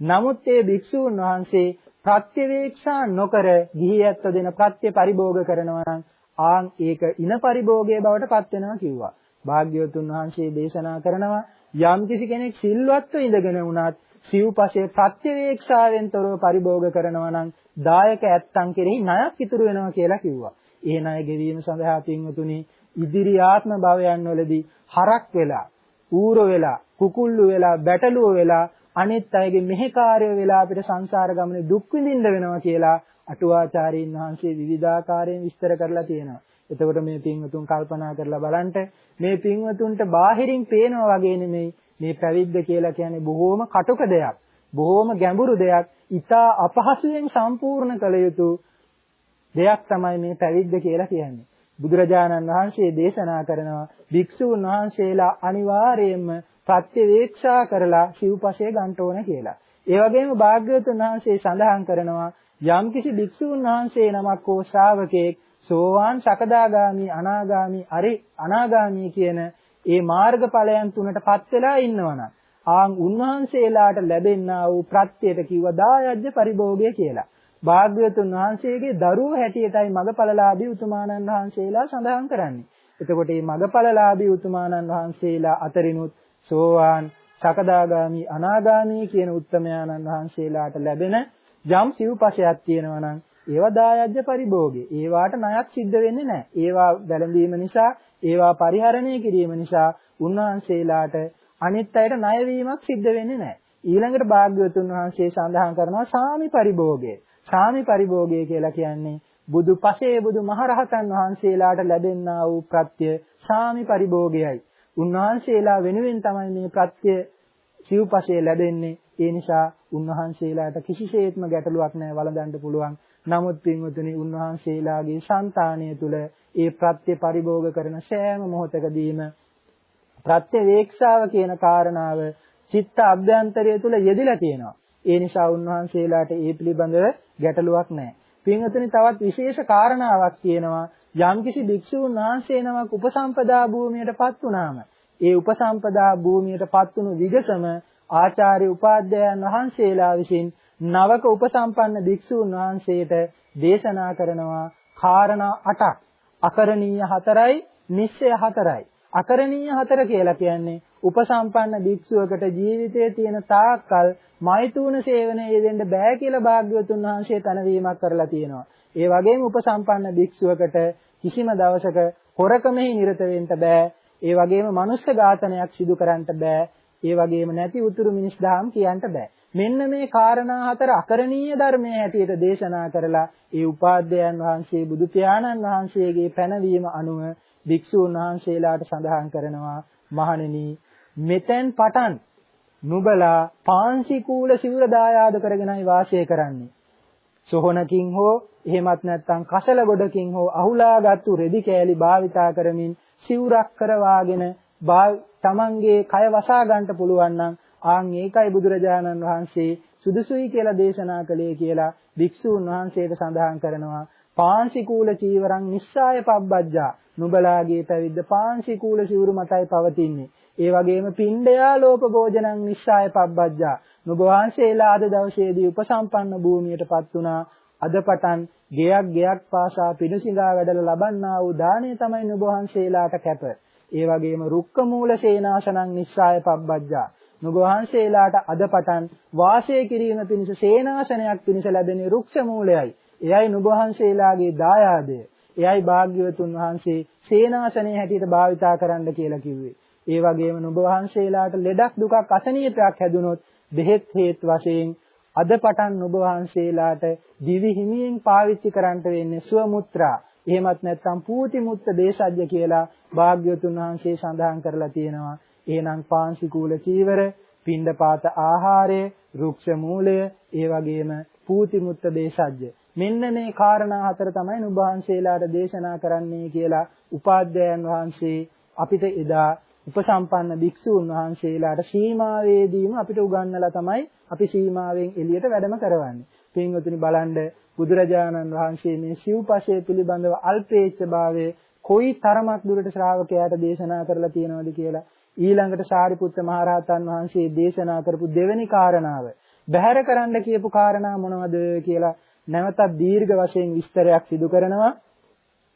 නමුත් ඒ භික්ෂූන් වහන්සේ ප්‍රත්‍යවේක්ෂා නොකර ගිහියත්ව දෙන ප්‍රත්‍ය පරිභෝග කරනවා නම් ආන් ඒක ඉන පරිභෝගයේ බවට පත් වෙනවා කිව්වා. භාග්‍යවතුන් වහන්සේ දේශනා කරනවා යම් කිසි කෙනෙක් සිල්වත්ව ඉඳගෙන වුණත් සිව්පසේ ප්‍රත්‍යවේක්ෂාවෙන් තොරව පරිභෝග කරනවා නම් දායක ඇත්තන් කෙරෙහි ණයක් ඉතුරු වෙනවා කියලා කිව්වා. ඒ ණය ගෙවීම සඳහා පින්වතුනි ඉදිරි ආත්ම භවයන් වලදී හරක් වෙලා, ඌර වෙලා, කුකුල්ලු වෙලා, බැටළුව වෙලා අනිත් අයගේ මෙහෙකාරය වෙලා අපිට සංසාර ගමනේ දුක් විඳින්න වෙනවා කියලා අටුවාචාරීන් වහන්සේ විවිධාකාරයෙන් විස්තර කරලා තියෙනවා. එතකොට මේ පින්වතුන් කල්පනා කරලා බලන්න මේ පින්වතුන්ට බාහිරින් පේනවා වගේ නෙමෙයි මේ පැවිද්ද කියලා කියන්නේ බොහෝම කටුක දෙයක්. බොහෝම ගැඹුරු දෙයක්. ඊටා අපහසුයෙන් සම්පූර්ණ කළ යුතු දෙයක් තමයි මේ පැවිද්ද කියලා කියන්නේ. බුදුරජාණන් වහන්සේ දේශනා කරනවා භික්ෂුන් වහන්සේලා අනිවාර්යයෙන්ම ප්‍රත්‍යවේක්ෂා කරලා සිව්පසේ ගන්න ඕන කියලා. ඒ වගේම භාග්‍යවතුන් වහන්සේ සඳහන් කරනවා යම්කිසි භික්ෂුන් වහන්සේ නමක් හෝ ශ්‍රාවකෙක් සෝවාන් සකදාගාමි අනාගාමි අරි අනාගාමි කියන ඒ මාර්ගඵලයන් තුනටපත් වෙලා ඉන්නවනම් ආන් උන්වහන්සේලාට ලැබෙන්නා වූ ප්‍රත්‍යයට කිව්ව දායජ්‍ය පරිභෝගය කියලා. භාග්‍යවතුන් වහන්සේගේ දරුවෝ හැටියටයි මගඵලලාභී උතුමාණන් වහන්සේලා සඳහන් කරන්නේ. එතකොට මේ මගඵලලාභී උතුමාණන් වහන්සේලා අතරිනුත් සෝවාන් සකදාගාමි අනාගාමි කියන උත්තමයාණන් වහන්සේලාට ලැබෙන යම් සිව්පසයක් තියෙනවා නම් ඒවා දායජ්‍ය පරිභෝගේ. ඒවාට ණයක් සිද්ධ වෙන්නේ නැහැ. ඒවා වැළඳීම නිසා, ඒවා පරිහරණය කිරීම නිසා උන්වහන්සේලාට අනිත් අයට ණය වීමක් සිද්ධ වෙන්නේ නැහැ. ඊළඟට භාග්‍යවතුන් වහන්සේ සඳහන් කරනවා සාමි පරිභෝගය. සාමි පරිභෝගය කියලා කියන්නේ බුදු පසේ බුදු මහරහතන් වහන්සේලාට ලැබෙන්නා වූ ප්‍රත්‍ය සාමි පරිභෝගයයි. උන්වහන්සේලා වෙනුවෙන් තමයි මේ ප්‍රත්‍ය සිව්පසේ ලැබෙන්නේ. ඒ නිසා උන්වහන්සේලාට කිසිසේත්ම ගැටලුවක් නැහැ වළඳන්න පුළුවන්. නමුත් පින්වතුනි උන්වහන්සේලාගේ సంతානය තුල ඒ ප්‍රත්‍ය පරිභෝග කරන සෑම මොහොතකදීම ප්‍රත්‍යවේක්ෂාව කියන කාරණාව චිත්ත අභ්‍යන්තරය තුල යෙදිලා තියෙනවා. ඒ නිසා උන්වහන්සේලාට ඒ පිළිබඳව ගැටලුවක් නැහැ. පින්වතුනි තවත් විශේෂ කාරණාවක් තියෙනවා. යම්කිසි භික්ෂුන් වහන්සේ නමක් උපසම්පදා භූමියටපත් වුණාම ඒ උපසම්පදා භූමියටපත් වුණු විගසම ආචාර්ය උපාධ්‍යයන් වහන්සේලා විසින් නවක උපසම්පන්න භික්ෂූන් වහන්සේට දේශනා කරනවා කාරණා 8ක් අකරණීය 4යි නිශ්චය 4යි අකරණීය 4 කියලා කියන්නේ උපසම්පන්න භික්ෂුවකට ජීවිතයේ තියෙන තාක්කල් මෛතුන සේවනයේ යෙදෙන්න බෑ කියලා භාග්‍යවතුන් වහන්සේ තනවීමක් කරලා තියෙනවා. ඒ වගේම උපසම්පන්න භික්ෂුවකට කිසිම දවසක හොරකමෙහි නිරත වෙන්න බෑ. ඒ වගේම මනුෂ්‍ය ඝාතනයක් සිදු කරන්න බෑ. ඒ වගේම නැති උතුරු මිනිස් දහම් කියන්න බෑ. මෙන්න මේ කාරණා හතර අකරණීය ධර්මයේ හැටියට දේශනා කරලා ඒ උපාධ්‍යයන් වහන්සේ බුදු පියාණන් වහන්සේගේ පැනවීම අනුව භික්ෂූන් වහන්සේලාට සඳහන් කරනවා මහණෙනි මෙතෙන් පටන් නුබලා පාංශි කූල සිවුර දායාද කරගෙනයි වාසය කරන්නේ. සොහනකින් හෝ එහෙමත් නැත්නම් කසල ගොඩකින් හෝ අහුලාගත්තු රෙදි කෑලි භාවිතා කරමින් සිවුරක් කරවාගෙන තමන්ගේ කය වසා ගන්නට පුළුවන් නම් ආන් ඒකයි බුදුරජාණන් වහන්සේ සුදුසුයි කියලා දේශනා කළේ කියලා භික්ෂූන් වහන්සේට සඳහන් කරනවා. පාංශිකූල චීවරං නිස්සාය පබ්බජ්ජා. නුඹලාගේ පැවිද්ද පාංශිකූල සිවුරු මතයි පවතින්නේ. ඒ වගේම පිණ්ඩයා ලෝක භෝජනං නිස්සාය පබ්බජ්ජා. නුඹ වහන්සේලා අද දවසේදී උපසම්පන්න භූමියටපත් වුණා. අද පටන් ගෙයක් ගෙයක් පාසා පිණුසිඟා වැඩල ලබන්නා වූ දාණය තමයි නුඹ වහන්සේලාට කැප. ඒ වගේම රුක්ක මූල සේනාසනං නිස්සාය පබ්බජ්ජා. නුඹ වහන්සේලාට අද පටන් වාසය කිරීම පිණිස සේනාසනයක් පිණිස ලැබෙන රුක්ෂ මූලයයි. එයයි නුඹ වහන්සේලාගේ දායාදය. එයයි භාග්‍යවතුන් වහන්සේ සේනාසනයේ හැටියට භාවිතා කරන්න කියලා කිව්වේ. ඒ වගේම නුඹ වහන්සේලාට ලෙඩක් දුකක් අසනීපයක් හැදුනොත් බෙහෙත් හේත් වශයෙන් අද පටන් ඔබ වහන්සේලාට දිවි හිමියෙන් පාවිච්චි කරන්නට වෙන්නේ සුව මුත්‍රා. එහෙමත් නැත්නම් පූති මුත්ත දේශජ්‍ය කියලා භාග්‍යවතුන් වහන්සේ සඳහන් කරලා තියෙනවා. එහෙනම් පාංශිකූල චීවර, පිණ්ඩපාත ආහාරය, රුක්ෂ මූලය, ඒ වගේම පූති මුත්ත දේශජ්‍ය. මෙන්න මේ කාරණා හතර තමයි නුඹවහන්සේලාට දේශනා කරන්නේ කියලා උපාධ්‍යයන් වහන්සේ අපිට එදා උපසම්පන්න භික්ෂූන් වහන්සේලාට සීමාවේදීම අපිට උගන්වලා තමයි අපි සීමාවෙන් එළියට වැඩම කරවන්නේ. පින්වතුනි බලන්න බුදුරජාණන් වහන්සේ මේ සිව්පසය පිළිබඳව අල්පේච්ඡභාවයේ කොයි තරමක් දුරට ශ්‍රාවකයාට දේශනා කරලා තියෙනවද කියලා ඊළඟට සාරිපුත්ත මහරහතන් වහන්සේ දේශනා කරපු දෙවෙනි කාරණාව බැහැර කරන්න කියපු කාරණා මොනවද කියලා නැවතත් දීර්ඝ වශයෙන් විස්තරයක් සිදු කරනවා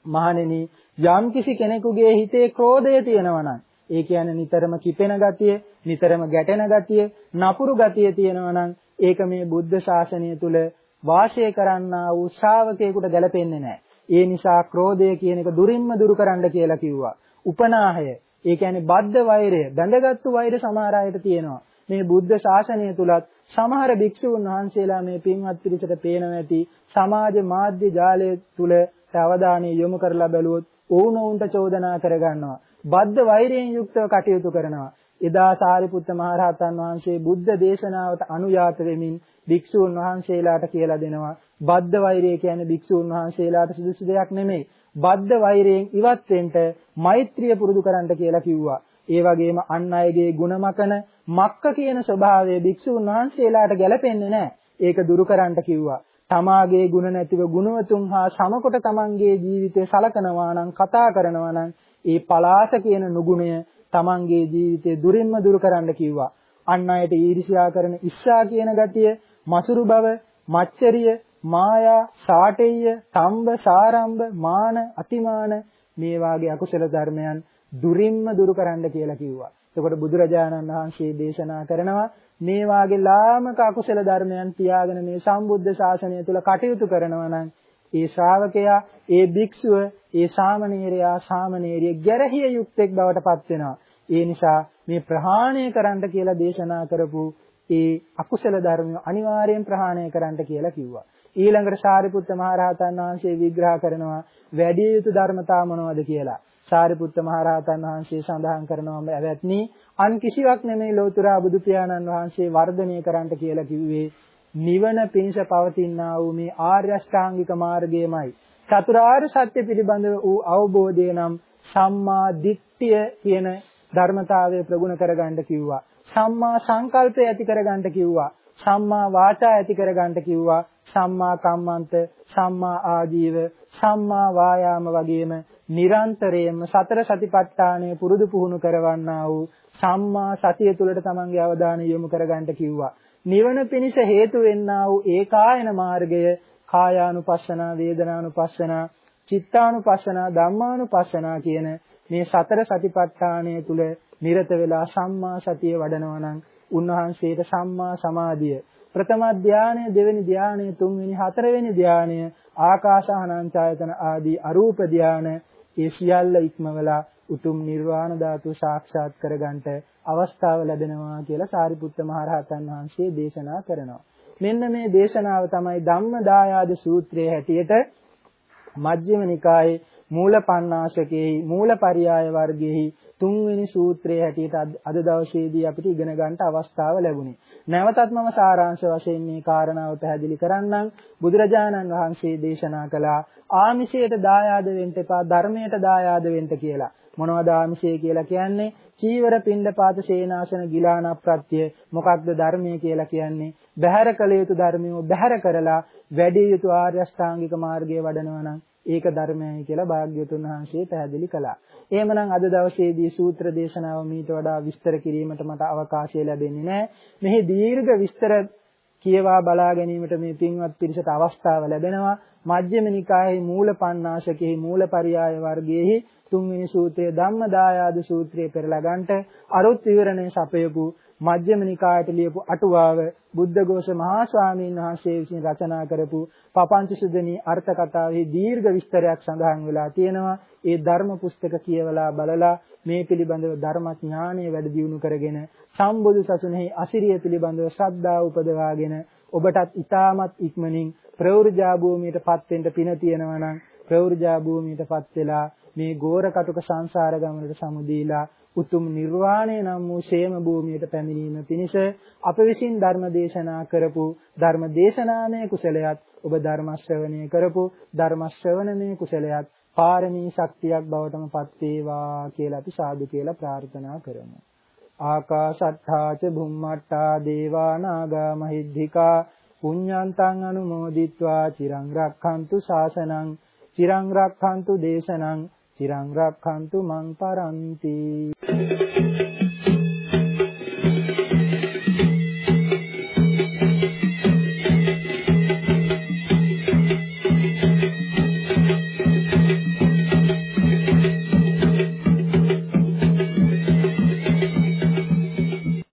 මහණෙනි යම්කිසි කෙනෙකුගේ හිතේ ක්‍රෝධය තියෙනවා නම් ඒ කියන්නේ නිතරම කිපෙන ගතිය, නිතරම ගැටෙන ගතිය, නපුරු ගතිය තියෙනවා නම් ඒක මේ බුද්ධ ශාසනය තුල වාසය කරන්නා වූ ශ්‍රාවකයෙකුට ගැලපෙන්නේ නැහැ. ඒ නිසා ක්‍රෝධය කියන එක දුරින්ම දුරු කරන්න කියලා කිව්වා. උපනාහය, ඒ කියන්නේ බද්ධ වෛරය, බැඳගත්තු වෛර සමහර අයට තියෙනවා. මේ බුද්ධ ශාසනය තුලත් සමහර භික්ෂුන් වහන්සේලා මේ පින්වත් පිරිසට පේනවා ඇති සමාජ මාධ්‍ය ජාලය තුල අවධානය යොමු කරලා බැලුවොත් ඔවුනොවුන්ට චෝදනා කරගන්නවා. බද්ධ වෛරයෙන් යුක්තව කටයුතු කරනවා. එදා සාරිපුත්ත මහරහතන් වහන්සේ බුද්ධ දේශනාවට අනුයාත වෙමින් භික්ෂූන් වහන්සේලාට කියලා දෙනවා. බද්ධ වෛරය කියන්නේ භික්ෂූන් වහන්සේලාට සුදුසු දෙයක් නෙමෙයි. බද්ධ වෛරයෙන් ඉවත් වෙන්න මෛත්‍රිය පුරුදු කරන්න කියලා කිව්වා. ඒ වගේම අන් අයගේ ಗುಣමකන මක්ක කියන ස්වභාවය භික්ෂුන් වහන්සේලාට ගැලපෙන්නේ නැහැ. ඒක දුරු කරන්න කිව්වා. තමාගේ ಗುಣ නැතිව ගුණවතුන් හා සමකොට තමන්ගේ ජීවිතය සලකනවා නම් කතා කරනවා නම් ඒ පලාස කියන නුගුණය තමන්ගේ ජීවිතය දුරින්ම දුරු කරන්න කිව්වා. අන් අයට ඊර්ෂ්‍යා කරන ඉස්සා කියන ගතිය, මසුරු බව, මච්චරිය, මායා, සාටෙය්‍ය, තම්බ, සාරම්භ, මාන, අතිමාන මේ වාගේ අකුසල ධර්මයන් දුරින්ම දුරු කරන්න කියලා කිව්වා. එතකොට බුදුරජාණන් වහන්සේ දේශනා කරනවා මේ වාගේ ලාමක අකුසල ධර්මයන් තියාගෙන මේ සම්බුද්ධ ශාසනය තුල කටයුතු කරනවා නම් ඒ ශ්‍රාවකයා, ඒ භික්ෂුව, ඒ සාමණේරයා, සාමණේරිය ගැරහිය යුක්තෙක් බවට පත් වෙනවා. ඒ නිසා මේ ප්‍රහාණය කරන්න කියලා දේශනා කරපු ඒ අකුසල ධර්ම අනිවාර්යෙන් ප්‍රහාණය කරන්න කියලා කිව්වා. ඊළඟට සාරිපුත්ත මහරහතන් වහන්සේ විග්‍රහ කරනවා වැඩි යුතු ධර්මතා මොනවද කියලා. සාරිපුත්ත මහරහතන් වහන්සේ සඳහන් කරනවා ඇවැත්නි අන් කිසිවක් නෙමෙයි ලෝතර බුදු පියාණන් වහන්සේ වර්ධනය කරන්න කියලා කිව්වේ නිවන පිණිස පවතිනා වූ මේ ආර්ය අෂ්ටාංගික මාර්ගයමයි. චතුරාර්ය සත්‍ය පිළිබඳව වූ අවබෝධය නම් සම්මා දිට්ඨිය කියන ධර්මතාවය ප්‍රගුණ කරගන්න කිව්වා. සම්මා සංකල්පය ඇති කරගන්න කිව්වා. සම්මා වාචා ඇති කරගන්න කිව්වා. සම්මා කම්මන්ත, සම්මා ආජීව, සම්මා වායාම වගේම නිරන්තරයෙන්ම සතර සතිපට්ඨානය පුරුදු පුහුණු කරවන්නා වූ සම්මා සතිය තුළට තමන්ගේ අවධානය යොමු කරගන්න කිව්වා. නිවන පිණිස හේතු වෙන්නා වූ ඒකායන මාර්ගය කායානුපස්සනා වේදනානුපස්සනා චිත්තානුපස්සනා ධම්මානුපස්සනා කියන මේ සතර සතිපට්ඨානය තුල නිරත වෙලා සම්මා සතිය වඩනවා නම් උන්වහන්සේට සම්මා සමාධිය ප්‍රථම ධානය දෙවෙනි ධානය තුන්වෙනි හතරවෙනි ධානය ආකාසානංචායතන ආදී අරූප ධාන ඒ සියල්ල ඉක්මවලා උතුම් නිර්වාණ ධාතුව සාක්ෂාත් කරගන්නට අවස්ථාව ලැබෙනවා කියලා සාරිපුත්ත මහරහතන් වහන්සේ දේශනා කරනවා. මෙන්න මේ දේශනාව තමයි ධම්මදායාද සූත්‍රයේ හැටියට මජ්ක්‍ධිම නිකායේ මූලපණ්ණාසකේ මූලපරියාය වර්ගයේ තුන්වෙනි සූත්‍රයේ හැටියට අද දවසේදී අපිට ඉගෙන ගන්නට අවස්ථාව ලැබුණේ. නැවතත් මම සාරාංශ වශයෙන් මේ කාරණාව පැහැදිලි කරන්නම්. බුදුරජාණන් වහන්සේ දේශනා කළා ආමිෂයට දායාද වෙන්න එපා ධර්මයට දායාද වෙන්න කියලා. මොනවද ආමිෂය කියලා කියන්නේ? චීවර පින්ඩපාත සේනාසන ගිලාන ප්‍රත්‍ය මොකක්ද ධර්මය කියලා කියන්නේ? බහැර කළ යුතු ධර්මියෝ බහැර කරලා වැඩි යුතු ආර්ය අෂ්ටාංගික මාර්ගයේ වඩනවා නම් ඒක ධර්මයයි කියලා භාග්‍යවතුන් වහන්සේ පැහැදිලි කළා. එහෙමනම් අද දවසේදී සූත්‍ර දේශනාව මීට වඩා විස්තර කිරීමට මට අවකාශය ලැබෙන්නේ නැහැ. මෙහි දීර්ඝ විස්තර කියවා බලා ගැනීමට මේ පින්වත් පිරිසට අවස්ථාව ලැබෙනවා. මජ්ක්‍ධිම නිකායේ මූල පණ්ණාසකෙහි මූලපරියාය වර්ගයේහි තුන්වෙනි සූත්‍රය ධම්මදායාද සූත්‍රය පෙරලා ගන්නට අරුත් විවරණය සපයපු මජ්ක්‍ධිම නිකායට ලියපු අටුවාව බුද්ධඝෝෂ මහා ස්වාමීන් වහන්සේ විසින් රචනා කරපු පපංච සුදනී අර්ථ කතාවේ දීර්ඝ විස්තරයක් සඳහන් වෙලා තියෙනවා. ඒ ධර්ම පුස්තක කියවලා බලලා මේ පිළිබඳව ධර්මඥානය වැඩි දියුණු කරගෙන සම්බුදු සසුනේහි අසිරිය පිළිබඳව ශ්‍රද්ධාව උපදවාගෙන ඔබටත් ඊටමත් ඉක්මනින් ප්‍රවෘජා භූමියටපත් වෙන්න පින තියෙනවා නම් ප්‍රවෘජා භූමියටපත් වෙලා මේ ගෝර කටුක සංසාර ගමනට සමුදීලා උතුම් නිර්වාණය නම් වූ ෂේම භූමියට පැමිණීම පිණිස අප විසින් ධර්ම දේශනා කරපු ධර්ම දේශනාමය කුසලයක් ඔබ ධර්ම ශ්‍රවණය කරපු ධර්ම ශ්‍රවණමය කුසලයක් පාරමී ශක්තියක් බවටම පත් වේවා කියලා අපි සාදු කියලා ප්‍රාර්ථනා කරමු. ආකාශට්ඨා ච භුම්මට්ඨා දේවා නාග මහිද්దికා පුඤ්ඤන්තං අනුමෝදිත්වා චිරං රක්ඛන්තු ශාසනං චිරං රක්ඛන්තු දේශනං චිරං රක්ඛන්තු මං පරන්ති